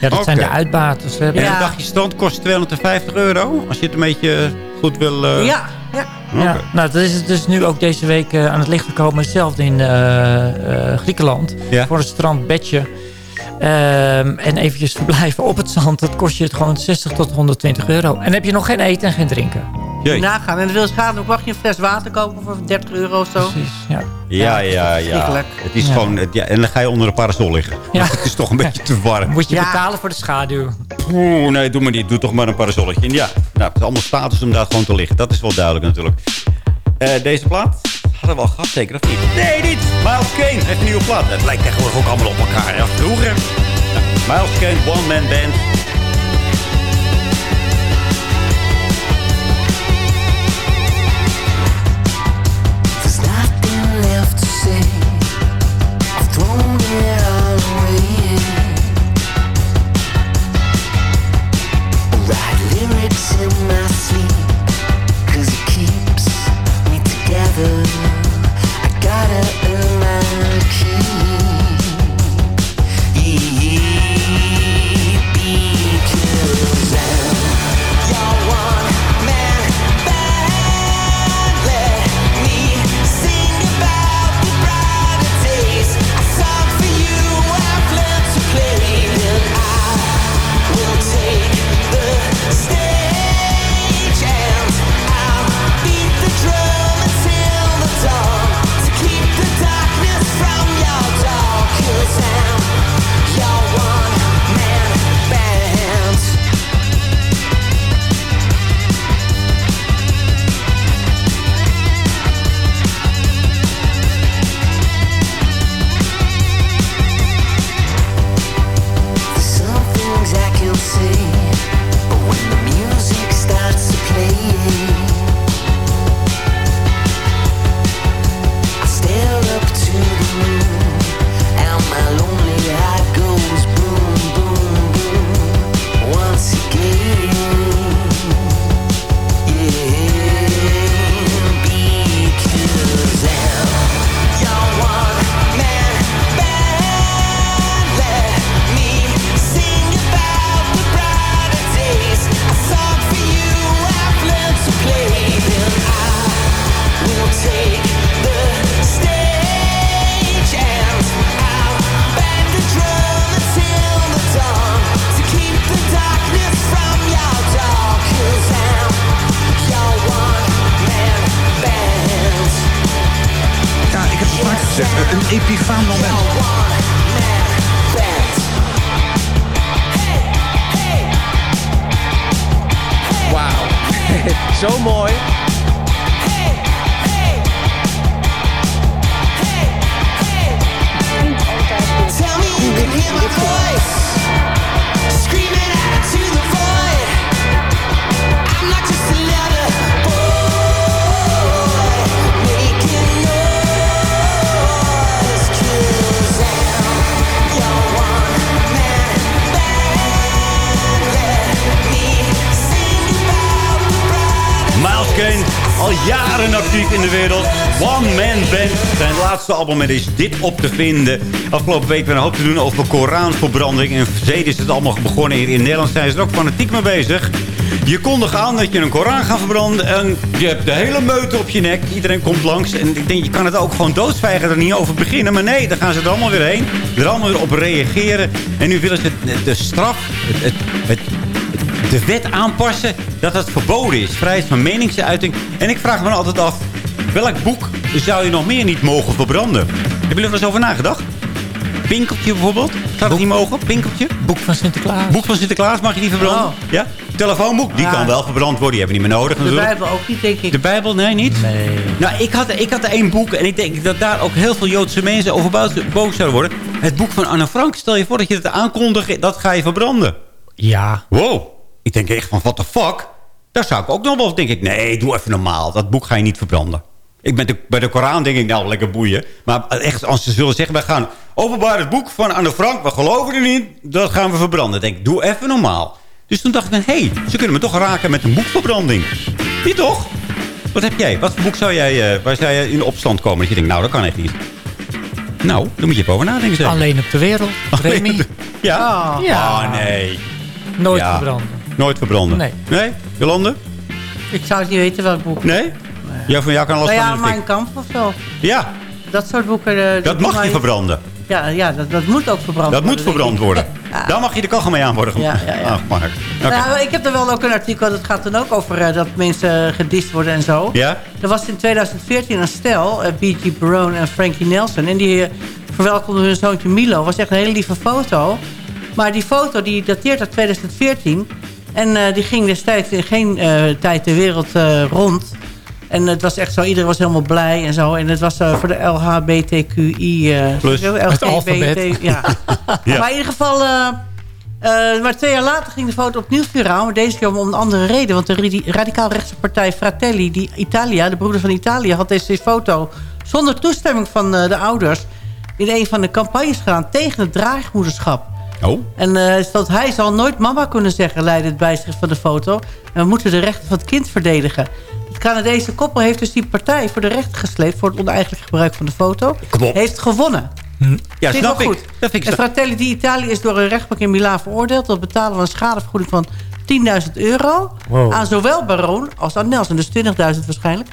Ja, dat zijn de uitbaters. hè. En Ja. een dagje strand kost 250 euro. Als je het een beetje goed wil... eh, Ja, ja. Nou, dat is het dus nu ook deze week eh, aan het licht gekomen. Hetzelfde in Griekenland. Ja. Voor een strandbedje. Ehm, en eventjes verblijven op het zand. Dat kost je het gewoon 60 tot 120 euro. En heb je nog geen eten en geen drinken. Jeetje. Nagaan. En dan wil schade, ook mag je een fles water kopen voor 30 euro of zo. Precies, ja. Ja, Ja, ja. Het is Ja. gewoon... het- Ja, en dan ga je onder een parasol liggen. Ja. Het is toch een beetje te warm. Moet je Ja. betalen voor de schaduw. Oeh, nee, doe maar niet. Doe toch maar een parasolletje. En ja, nou, het is allemaal status om daar gewoon te liggen. Dat is wel duidelijk natuurlijk. Eh, deze plaat? Hadden we al gehad, zeker of niet? Nee, niet! Miles Kane heeft een nieuwe plaat. Het lijkt tegenwoordig ook allemaal op elkaar. Ja, vroeger. Nou, Miles Kane, One Man Band. There's nothing left to say. I've thrown it all away. Write lyrics in my sleep, 'cause it keeps me together. I gotta earn my keep. Er is dit op te vinden. Afgelopen week weer een hoop te doen over Koranverbranding. In Zeden is het allemaal begonnen. Hier in Nederland zijn ze er ook fanatiek mee bezig. Je kondigt aan dat je een Koran gaat verbranden. En je hebt de hele meute op je nek. Iedereen komt langs. En ik denk, je kan het ook gewoon doodzwijgen er niet over beginnen. Maar nee, dan gaan ze er allemaal weer heen. Er allemaal weer op reageren. En nu willen ze de straf, het, het, de wet aanpassen dat het verboden is. Vrijheid van meningsuiting. En ik vraag me altijd af, welk boek zou je nog meer niet mogen verbranden? Hebben jullie er eens over nagedacht? Pinkeltje bijvoorbeeld? Zou dat niet mogen? Pinkeltje? Boek van Sinterklaas. Boek van Sinterklaas mag je niet verbranden? Oh. Ja? Telefoonboek? Die Ja. kan wel verbrand worden. Die hebben we niet meer nodig De. Bijbel ook niet, denk ik. De Bijbel? Nee, niet? Nee. Nou, ik had, ik had er één boek en ik denk dat daar ook heel veel Joodse mensen over boos boos zouden worden. Het boek van Anne Frank. Stel je voor dat je het aankondigt, dat ga je verbranden. Ja. Wow. Ik denk echt van, what the fuck? Daar zou ik ook nog wel, denk ik, nee, doe even normaal. Dat boek ga je niet verbranden. Ik ben de, bij de Koran denk ik, nou, lekker boeien. Maar echt, als ze zullen zeggen, wij gaan openbaar het boek van Anne Frank. We geloven er niet, dat gaan we verbranden. Ik denk, doe even normaal. Dus toen dacht ik, hé, hey, ze kunnen me toch raken met een boekverbranding. Niet toch? Wat heb jij? Wat voor boek zou jij, eh, waar zou jij in opstand komen? Dat je denkt, nou, dat kan echt niet. Nou, daar moet je even over nadenken. Zeg. Alleen op de wereld. Remy. Ja? Ja. Oh, nee. Nooit Ja. verbranden. Nooit verbranden? Nee. Nee? Jolande? Ik zou het niet weten welk boek. Nee? Ja, van jou kan Nou ja, van Mijn. Kamp of zo. Ja, Dat soort boeken. eh, dat mag je verbranden. Ja, ja dat, dat moet ook verbrand Dat moet worden, denk verbrand ik. worden. Daar mag je de kachel mee aan worden. Ja, ja, ja. Ah. Nou, ik heb er wel ook een artikel, dat gaat dan ook over eh, dat mensen gedist worden en zo. Ja? Er was in 2014 een stel, eh, B.G. Barone en Frankie Nelson. En die eh, verwelkomden hun zoontje Milo. was echt een hele lieve foto. Maar die foto die dateert uit 2014. En die ging destijds in geen tijd de wereld rond. En het was echt zo, iedereen was helemaal blij en zo. En het was eh, voor de LHBTQI... eh, Plus. LGBT, Het alfabet. Ja. Ja. Maar in ieder geval... eh, maar twee jaar later ging de foto opnieuw viraal. Maar deze keer om een andere reden. Want de radi- radicaal-rechtse partij Fratelli, die Italia, de broeder van Italië... had deze foto zonder toestemming van de ouders... in een van de campagnes gedaan tegen het draagmoederschap. Oh. En eh, stond, hij zal nooit mama kunnen zeggen, leidde het bijschrift van de foto. En we moeten de rechten van het kind verdedigen. Canadese koppel heeft dus die partij voor de rechter gesleept... voor het oneigenlijk gebruik van de foto. Kom op. Heeft gewonnen. Ja, Vind ik snap ik. goed. Dat vind ik en Fratelli di Italië is door een rechtbank in Milaan veroordeeld... tot betalen van een schadevergoeding van 10.000 euro... Wow. aan zowel Baron als aan Nelson. Dus 20.000 waarschijnlijk.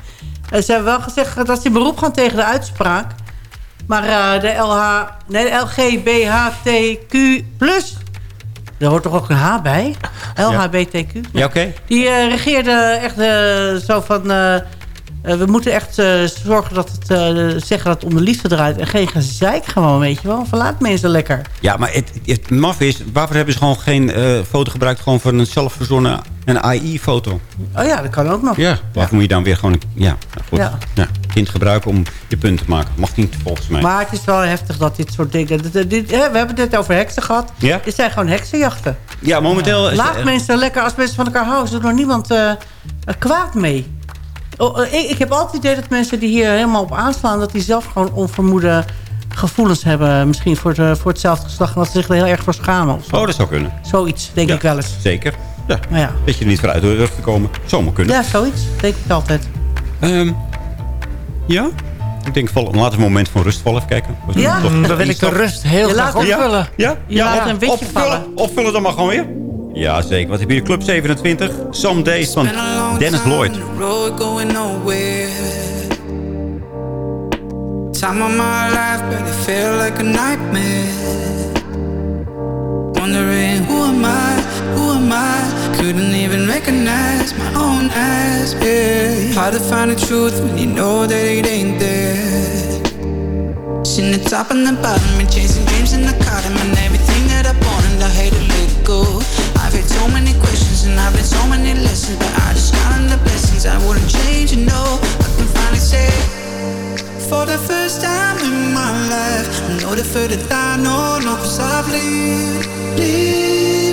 Eh, ze hebben wel gezegd dat ze in beroep gaan tegen de uitspraak. Maar eh, de, LH, nee, de LGBTQ+, daar hoort toch ook een H bij? LHBTQ. Ja, oké. Die eh, regeerde echt eh, zo van... eh, we moeten echt zorgen dat het, zeggen dat het om de liefde draait. En geen gezeik gewoon, weet je wel. Verlaat mensen lekker. Ja, maar het, het maf is, waarvoor hebben ze gewoon geen foto gebruikt... gewoon voor een zelfverzonnen een AI-foto? Oh ja, dat kan ook nog. Ja, waarvoor moet je dan weer gewoon... een- Ja, nou goed. Ja. Ja. Kind gebruiken om je punt te maken. Mag niet volgens mij. Maar het is wel heftig dat dit soort dingen... dit- we hebben het net over heksen gehad. Ja? Dit zijn gewoon heksenjachten. ja, momenteel... Laat eh, mensen lekker, als mensen van elkaar houden... is er nog niemand eh, kwaad mee. Oh, eh, ik, ik heb altijd het idee dat mensen die hier helemaal op aanslaan... dat die zelf gewoon onvermoede gevoelens hebben... misschien voor, het, voor hetzelfde geslacht... en dat ze zich er heel erg voor schamen. Of zo. Oh, dat zou kunnen. Zoiets, denk Ja, ik wel eens. Zeker. Ja. Maar ja. Dat je er niet vooruit durft te komen. Zomaar kunnen. Ja, zoiets. Denk ik altijd. Ehm, ja? Ik denk, val, laten we een moment van rust vallen. Even kijken. Ja? toch- Dan wil ik de rust heel Je graag laat- Ja? opvullen. Ja? Je laat een beetje opvullen, vallen. opvullen dan maar gewoon weer. Ja, zeker. Wat heb je hier? Club 27. Some Days van Dennis Lloyd. Time of my life, but it felt like a nightmare. Wondering who am I, who am I? Couldn't even recognize my own eyes. Yeah. Hard to find the truth when you know that it ain't there. Seen the top and the bottom and chasing dreams in the cotton and everything that I want and I hate to let go. I've had so many questions and I've had so many lessons, but I just counted the blessings. I wouldn't change, you know. I can finally say, for the first time in my life, I know the further I know, no, cause I've lived, lived,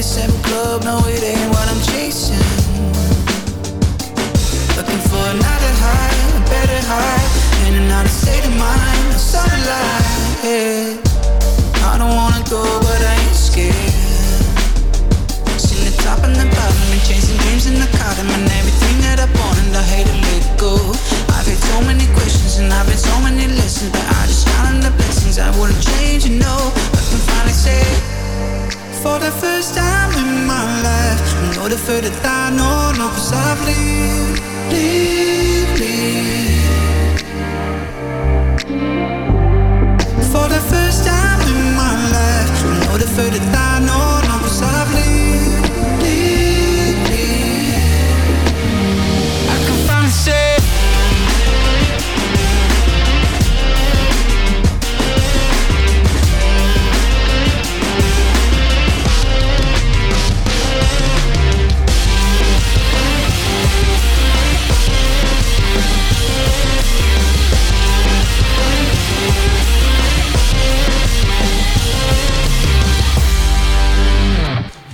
27 club, no, it ain't what I'm chasing. Looking for another high, a better high, and another state of mind, a solid life. Yeah. I don't wanna go, but I ain't scared. Seen the top and the bottom, and chasing dreams in the cotton, and everything that I want, and I hate to let go. I've had so many questions, and I've had so many lessons, but I just counted the blessings. I wouldn't change, you know. I can finally say. For the first time in my life. The further that I know No, cause I've lived, lived, lived For the first time in my life. I know the further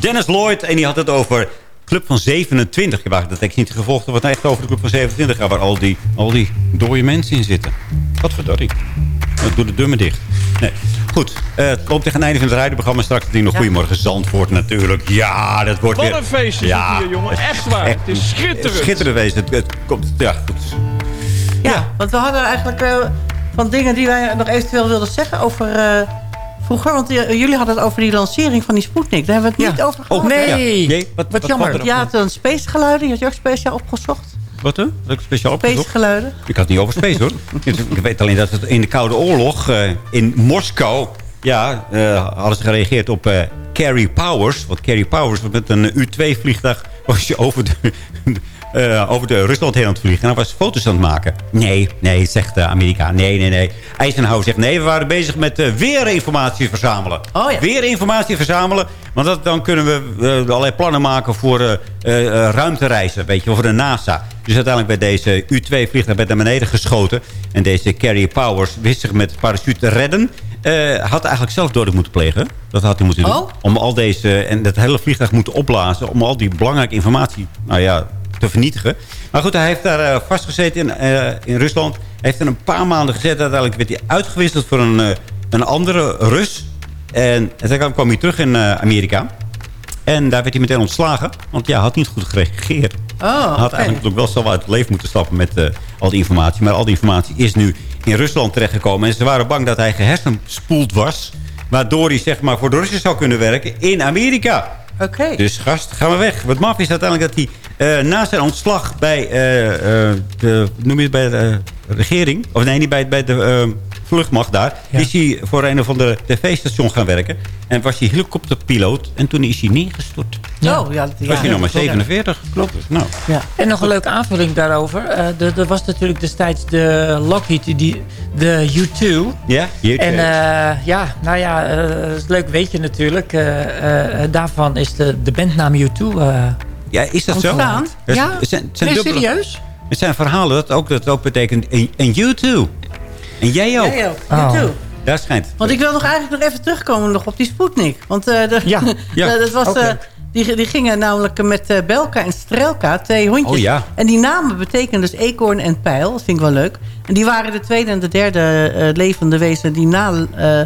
Dennis Lloyd. En die had het over Club van 27. Ik heb dat ik niet gevolgd. Wat echt over de Club van 27 gaat. Waar al die, al die dode mensen in zitten. Wat verdorie. Dat doe de maar dicht. Nee. Goed, eh, het loopt tegen het einde van het rijdenprogramma. Straks het nog Goedemorgen Zandvoort natuurlijk. Ja, dat wordt Wat weer... een feest is ja, hier, jongen. Echt waar. Het is schitterend. Schitterend wezen. Het, het komt... Ja, goed. Ja, want we hadden eigenlijk eh, van dingen die wij nog eventueel wilden zeggen over eh, vroeger. Want eh, jullie hadden het over die lancering van die Sputnik. Daar hebben we het niet over gehad. Oh, hè? nee. Nee, wat- wat jammer. er Je had een spacegeluiden. Je had je ook speciaal opgezocht. Wat heb ik speciaal opgezocht. Spacegeluiden. Ik had het niet over space hoor. ik weet alleen dat het in de Koude Oorlog eh, in Moskou... Ja, eh, hadden ze gereageerd op eh Carrie Powers. Want Carrie Powers was met een U-2-vliegtuig... was je over de, eh, over de Rusland heen aan het vliegen. En hij was foto's aan het maken. Nee, nee, zegt eh, Amerika. Nee, nee, nee. Eisenhower zegt nee, we waren bezig met eh, weerinformatie verzamelen. Oh ja. Weerinformatie verzamelen. Want dat, dan kunnen we allerlei plannen maken voor ruimtereizen. Weet je, voor de NASA. Dus uiteindelijk werd deze U-2-vliegtuig naar beneden geschoten. En deze Carrie Powers wist zich met parachute te redden. Eh, had eigenlijk zelf dood moeten plegen. Dat had hij moeten doen. Oh. Om al deze... En dat hele vliegtuig moeten opblazen. Om al die belangrijke informatie... Nou ja, te vernietigen. Maar goed, hij heeft daar eh, vastgezeten in, eh, in Rusland. Hij heeft er een paar maanden gezet. Uiteindelijk werd hij uitgewisseld voor een, eh, een andere Rus. En uiteindelijk kwam hij terug in Amerika. En daar werd hij meteen ontslagen. Want ja, hij had niet goed gereageerd. Oh, Hij had eigenlijk ook wel zo uit het leven moeten stappen met al die informatie. Maar al die informatie is nu in Rusland terechtgekomen. En ze waren bang dat hij gehersenspoeld was. Waardoor hij zeg maar voor de Russen zou kunnen werken in Amerika. Oké. Dus gast, gaan we weg. Wat maf is uiteindelijk dat hij eh, na zijn ontslag bij, eh, eh, de, noem je het, bij de regering... of nee, niet bij, bij de vluchtmacht daar... is hij voor een of andere tv-station gaan werken. En was hij helikopterpiloot. En toen is hij neergestort. Ja. Oh, ja, dat- was ja. hij nog maar Ja. 47, klopt. Nou, Ja. En nog een leuke aanvulling daarover. Eh, er was natuurlijk destijds de Lockheed, die, de U2. ja, hier. En eh, ja, nou ja, dat is leuk weet je natuurlijk. Eh, eh, daarvan is de, de bandnaam U2 eh, ja, is dat zo? ontstaan. Ja, het zijn, het zijn nee, dubbele- serieus? Het zijn verhalen dat ook, dat ook betekent... En, en you too. En jij ook. Jij ook. Oh. You too. Daar schijnt. Want ik wil nog eigenlijk nog even terugkomen nog op die Sputnik. Want eh, de, Ja. Ja. dat was, eh, die, die gingen namelijk met eh, Belka en Strelka, twee hondjes. Oh ja. En die namen betekenen dus eekhoorn en pijl. Dat vind ik wel leuk. En die waren de tweede en de derde eh, levende wezen die na eh,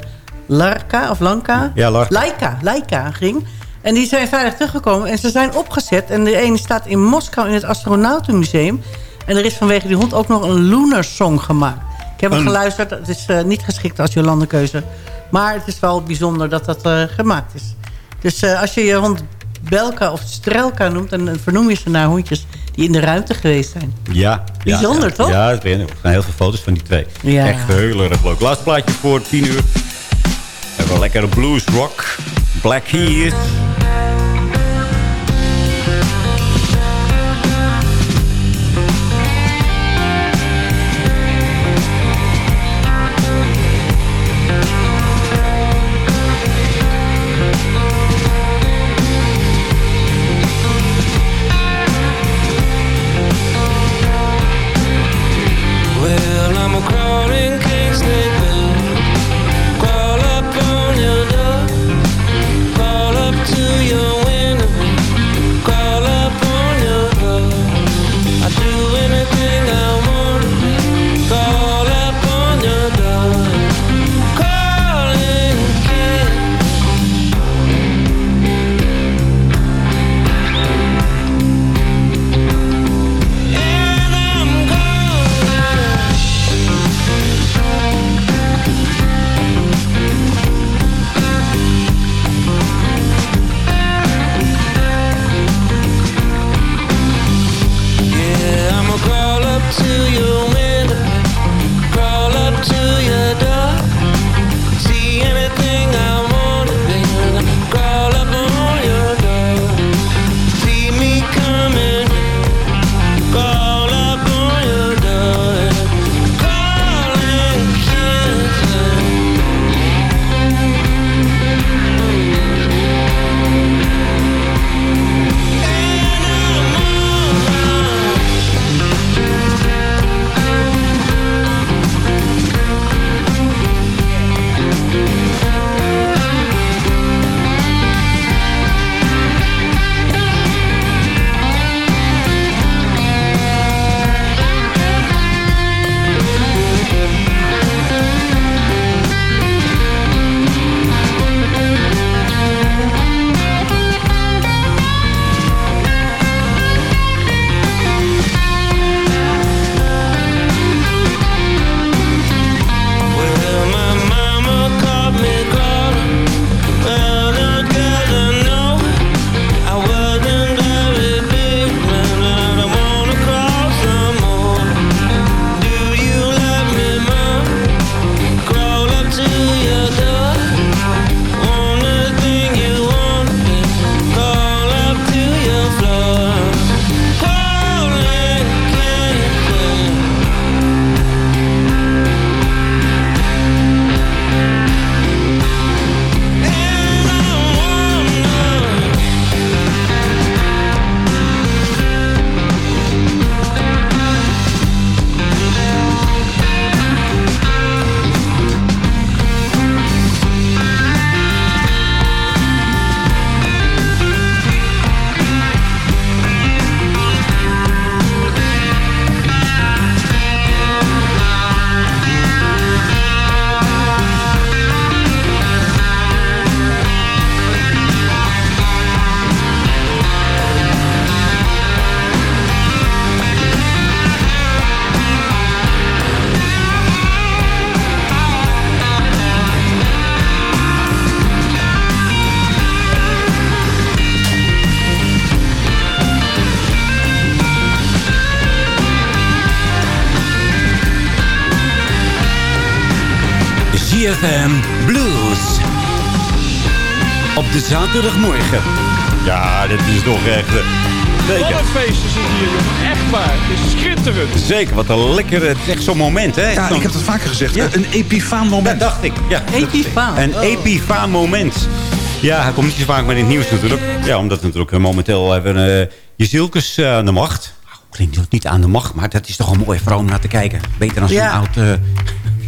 Larka of Lanka... Ja, Larka. Laika, Laika ging. En die zijn veilig teruggekomen. En ze zijn opgezet. En de ene staat in Moskou in het Astronautenmuseum. En er is vanwege die hond ook nog een Lunar Song gemaakt. Ik heb Een- geluisterd. Het is eh, niet geschikt als Jolandekeuze. Maar het is wel bijzonder dat dat eh, gemaakt is. Dus eh, als je je hond Belka of Strelka noemt... dan vernoem je ze naar hondjes die in de ruimte geweest zijn. Ja. Bijzonder, ja. toch? Ja, er zijn heel veel foto's van die twee. Ja. Echt heel erg leuk. Laatste plaatje voor 10 uur. Hebben we lekkere blues rock. Black Keys. ZFM Blues. Op de zaterdagmorgen. Ja, dit is toch echt... eh, Wat Zeker. een feest is het hier, jongen. Echt waar. Het is schitterend. Zeker, wat een lekkere... Het is echt zo'n moment, hè? Ja, ik heb het vaker gezegd. Ja. Een epifaan moment. Dat dacht ik. Ja, Epifaan. Een Oh. epifaan moment. Ja, hij komt niet zo vaak meer in het nieuws natuurlijk. Ja, omdat we natuurlijk eh, momenteel hebben uh, Jezilkes eh, aan de macht. Nou, Klinkt niet aan de macht, maar dat is toch een mooie vrouw om naar te kijken. Beter dan zo'n Ja. oud eh,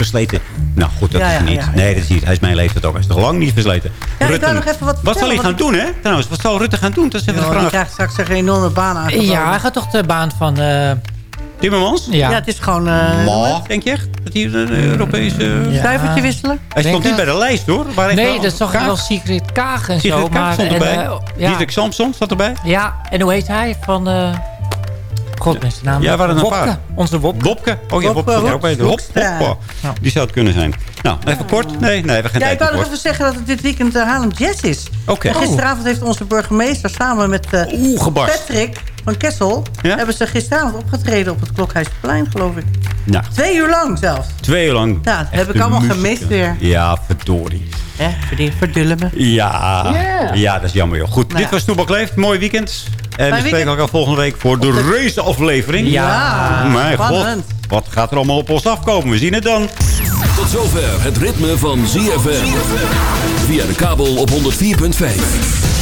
versleten. Nou goed, dat Ja, is ja, hij niet. ja. Nee, dat is niet. Hij is mijn leeftijd ook. Hij is nog lang niet versleten. Ja, ik wou nog even wat wat zal hij gaan doen, hè? Trouwens, wat zal Rutte gaan doen? Dat is even krijgt straks een enorme baan aangeboden. Ja, hij gaat toch de baan van... eh, Timmermans? ja. Ja, het is gewoon... eh, Ma, denk je echt? Dat hij een Europese... Ja. Stuivertje wisselen? Hij stond niet bij de lijst, hoor. Waar Nee, dat zag wel Sigrid Kaag en Sigrid zo. Kaag maar, stond erbij. eh, ja, Diederik Samson staat erbij. ja, en hoe heet hij? Van... eh God, zijn naam. Ja, waren een Wopke. paar. Onze Wopke. Wopke. Oh ja, Wopke. Wopke, Ja, ook bij de Wop, Hoekstra. Wopke. Die zou het kunnen zijn. Nou, even kort. Nee, nee, we gaan Ja, ik wou nog even zeggen dat het dit weekend uh, Haarlem Jazz is. Oké. En gisteravond heeft onze burgemeester samen met eh, Oeh. Patrick van Kessel... Ja? hebben ze gisteravond opgetreden op het Klokhuisplein, geloof ik. Nou, Twee uur lang zelfs. twee uur lang. Ja, dat heb ik allemaal muziek. gemist weer. Ja, verdorie. Hè, verdullen me. Ja, Yeah. ja, dat is jammer joh. Goed, Nou dit ja. was Toebak Leeft. Mooi weekend. En we spreken elkaar volgende week voor de raceaflevering. Ja, Mijn god, spannend. wat gaat er allemaal op ons afkomen? We zien het dan. Tot zover het ritme van ZFM. Via de kabel op 104.5.